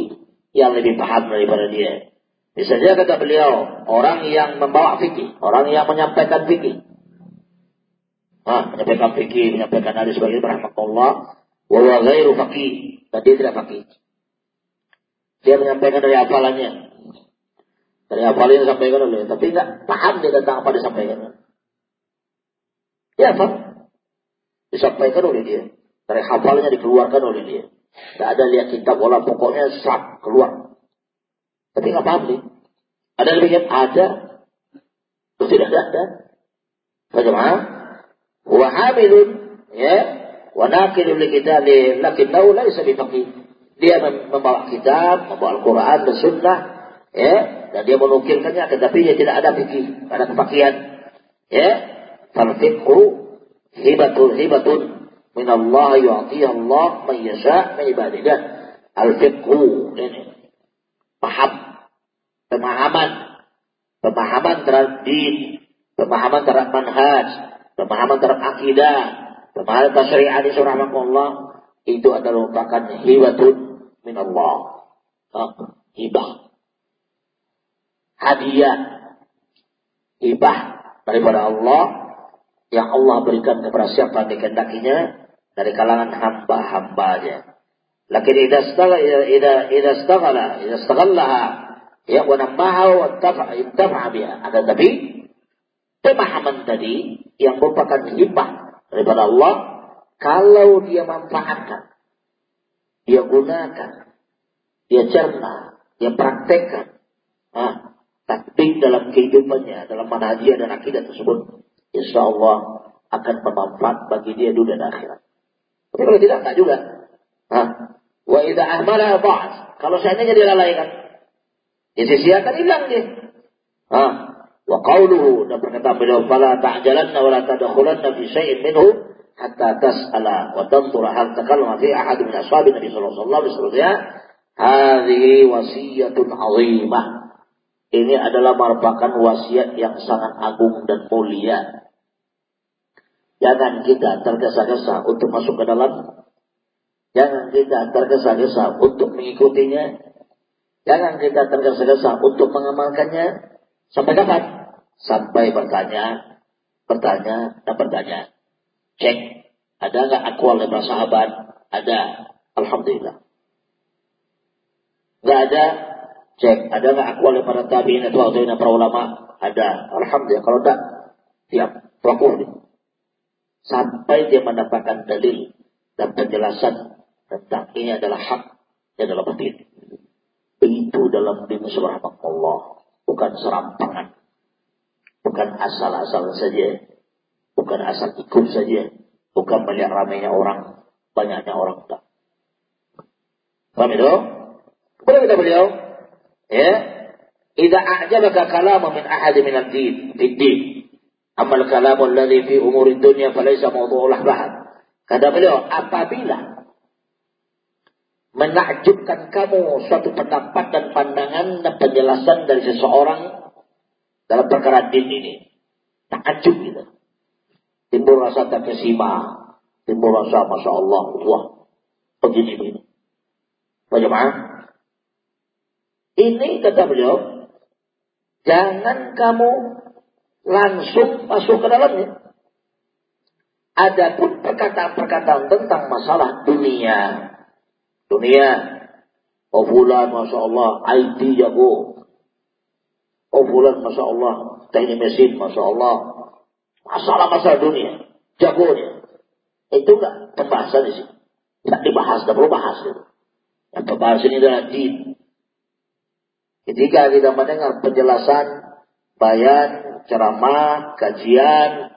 yang lebih paham daripada dia. Bisa saja kata beliau, orang yang membawa fikih, orang yang menyampaikan fikih. Ah, menyampaikan fikih, menyampaikan hadis sebagai rahmatullah. Wa huwa ghairu faqih. Dan dia tidak faqih. Dia menyampaikan dari hafalannya. Dari hafalannya disampaikan oleh, tapi tidak paham dia tentang apa disampaikan. Ya, apa? Disampaikan oleh dia. Dari hafalannya dikeluarkan oleh dia. Tidak ada lihat kitab bola pokoknya sak keluar. Tapi nggak paham nih. Ada lebihnya ada. Tidak ada. Bagaimana? huwa hamilun ya wa naqilun li kitabi lakinnahu laysa bifaqih dia membawa kitab membawa Al-Qur'an dan sunnah ya dan dia menukilkannya tetapi dia tidak ada fikih ada kefakihan ya fal fiqhu hibatun min Allah yu'tiha Allah man yasha min ibadihi al fiqhu ini paham pemahaman pemahaman terhadap din pemahaman terhadap manhaj pemahaman terhadap akidah, pemahaman terhadap syariat Allah itu adalah merupakan hibatun min Allah. Hibah. Hadiah. Hibah daripada Allah yang Allah berikan kepada siapa dikehendakinya dari kalangan hamba-hambanya. Lakin idza istaghala idza ya wa namaha wa intafa biha. Ada tapi pemahaman tadi yang merupakan hibah daripada Allah kalau dia manfaatkan, dia gunakan, dia cerna, dia praktekkan, ah, tapi dalam kehidupannya, dalam manhajiyah dan akidah tersebut, insya Allah akan bermanfaat bagi dia dunia dan akhirat. Tapi kalau tidak, tak juga. Ah, wa idza ahmala ba'd. Kalau seandainya dia lalaikan, dia sia-siakan hilang dia. Ah, Wa qawluhu dan berkata beliau fala ta'jalanna wa la tadkhulanna fi syai'in minhu hatta tas'ala wa tanzura hal takallama fi ahad min ashabi Nabi sallallahu alaihi wasallam. Hadhihi wasiyatun 'azimah. Ini adalah merupakan wasiat yang sangat agung dan mulia. Jangan kita tergesa-gesa untuk masuk ke dalam. Jangan kita tergesa-gesa untuk mengikutinya jangan kita tergesa-gesa untuk mengamalkannya sampai kapan sampai bertanya, bertanya, dan bertanya. Cek, ada nggak akwal dari sahabat? Ada. Alhamdulillah. Nggak ada, cek, ada nggak akwal dari para tabiin atau dari para ulama? ada. Alhamdulillah. Kalau tidak, tiap pelaku Sampai dia mendapatkan dalil dan penjelasan tentang ini adalah hak, ini adalah batin. Itu dalam din Allah. Bukan serampangan. Bukan asal-asal saja. Bukan asal ikut saja. Bukan banyak ramainya orang. Banyaknya orang. Tak. Paham itu? Boleh kita beliau? Ya. Idza a'jabaka kalamu min ahad min ad-din, fid-din. Amal kalamu alladhi fi umuri dunya falaysa mawdu'ul bahad. Kata beliau, apabila menakjubkan kamu suatu pendapat dan pandangan dan penjelasan dari seseorang dalam perkara din ini. Takjub gitu. Timbul rasa terkesima. Timbul rasa Masya Allah. Wah, begini begini. Bagaimana? Ini kata beliau, jangan kamu langsung masuk ke dalamnya. Adapun perkataan-perkataan tentang masalah dunia, dunia, oh bulan, masya Allah, IT jago, oh bulan, masya Allah, teknik mesin, masya Allah, masalah-masalah dunia, jagonya, itu enggak pembahasan di sini, tidak dibahas, tidak perlu bahas itu. Yang pembahasan ini adalah din. Ketika kita mendengar penjelasan, bayan, ceramah, kajian,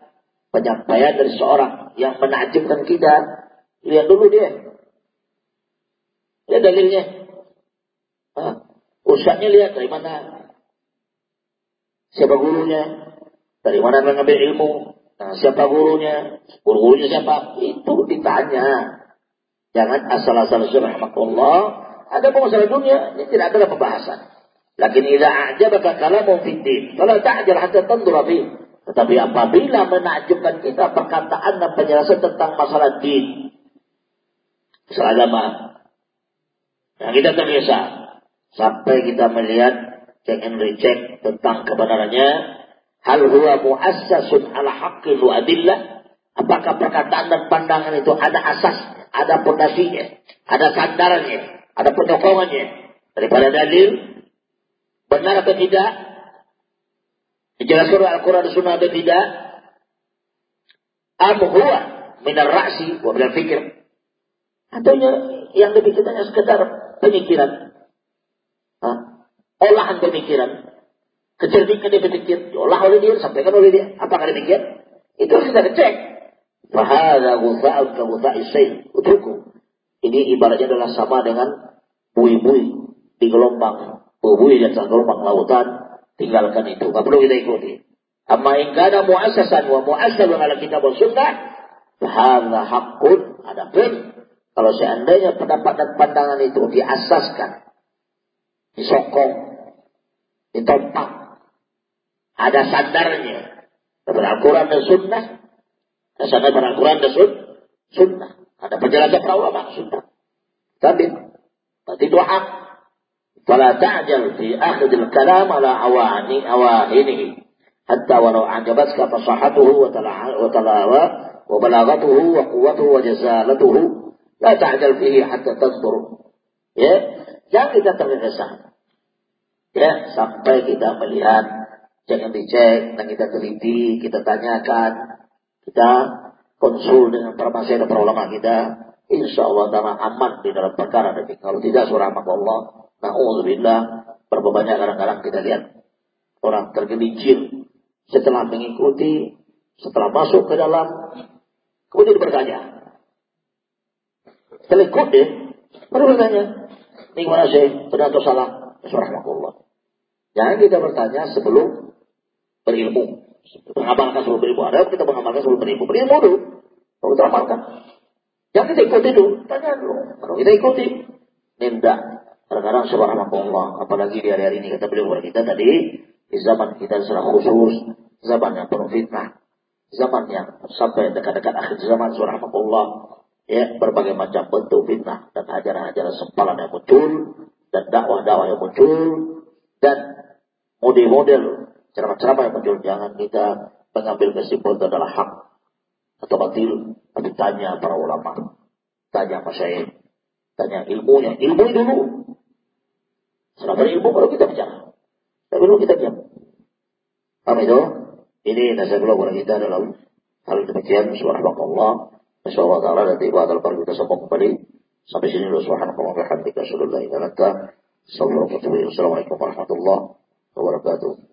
penyampaian dari seorang yang menakjubkan kita, lihat dulu dia. Lihat dalilnya. Nah, Ustaznya lihat dari mana. Siapa gurunya. Dari mana mengambil ilmu. Nah, siapa gurunya. Guru-gurunya siapa. Itu ditanya. Jangan asal-asal Allah. Ada masalah dunia. Ini tidak ada pembahasan. Lakin idza a'jabaka kalamu fid din, fala ta'jal hatta tandura fi. Tetapi apabila menakjubkan kita perkataan dan penjelasan tentang masalah din, masalah agama, yang kita terbiasa sampai kita melihat check and recheck tentang kebenarannya, hal huwa muassasun ala haqqil wa adillah? Apakah perkataan dan pandangan itu ada asas, ada pondasinya, ada sandarannya, ada penyokongannya daripada dalil Benar atau tidak? Dijelaskan Al-Quran dan Sunnah atau tidak? Am huwa minar ra'si wa minal fikir. Atau yang lebih kita sekedar pemikiran. Hah? Olahan pemikiran. Kecerdikan dia berpikir. Diolah oleh dia, sampaikan oleh dia. Apakah demikian? Itu harus kita cek. Fahada gusa'un ka gusa'i sayl. Utruku. Ini ibaratnya adalah sama dengan bui-bui di gelombang Bubui dan gelombang lautan, tinggalkan itu. Gak perlu kita ikuti. Amma ingkana mu'asasan wa mu'asalun ala kitab wa sunnah, hadha haqqun. Adapun, kalau seandainya pendapat dan pandangan itu diasaskan, disokong, ditompak, ada sandarnya, daripada Al-Quran dan Sunnah, ada sandar pada Al-Quran dan Sunnah, ada penjelasan para ulama Sunnah. Tapi, berarti itu hak فلا تعجل في أخذ الكلام على عواني أواهنه حتى ولو أعجبتك فصحته وتلاوة وبلاغته وقوته وجزالته La ta'jal bihi hatta tadbur. Ya, jangan kita tergesa. Ya, sampai kita melihat, jangan dicek, dan kita teliti, kita tanyakan, kita konsul dengan para dan para ulama kita. Insya Allah taala aman di dalam perkara demi kalau tidak surah Allah. Nauzubillah berapa banyak kadang-kadang kita lihat orang tergelincir setelah mengikuti, setelah masuk ke dalam, kemudian bertanya, setelah ikut deh, baru bertanya, ini gimana sih, benar atau salah? Subhanallah. Jangan kita bertanya sebelum berilmu. Mengamalkan sebelum berilmu. Ada kita mengamalkan sebelum berilmu. Berilmu dulu. Baru kita amalkan. Jangan kita ikuti dulu. Tanya dulu. Kalau kita ikuti. Nindak Kadang-kadang subhanallah, apalagi di hari-hari ini kata beliau kita tadi, di zaman kita secara khusus, zaman yang penuh fitnah, zaman yang sampai dekat-dekat akhir zaman subhanallah, ya berbagai macam bentuk fitnah dan ajaran-ajaran sempalan yang muncul dan dakwah-dakwah yang muncul dan model-model ceramah-ceramah yang muncul jangan kita mengambil kesimpulan adalah hak atau batil tapi tanya para ulama tanya masyayikh tanya ilmunya ilmu dulu setelah berilmu baru kita bicara. Tapi dulu kita diam. Paham itu? Ini nasihat beliau kepada kita dalam hal demikian. Subhanallah. Insyaallah taala nanti pada lepas kita sambung kembali. Sampai sini dulu atubu ilaik. Assalamualaikum warahmatullahi wabarakatuh.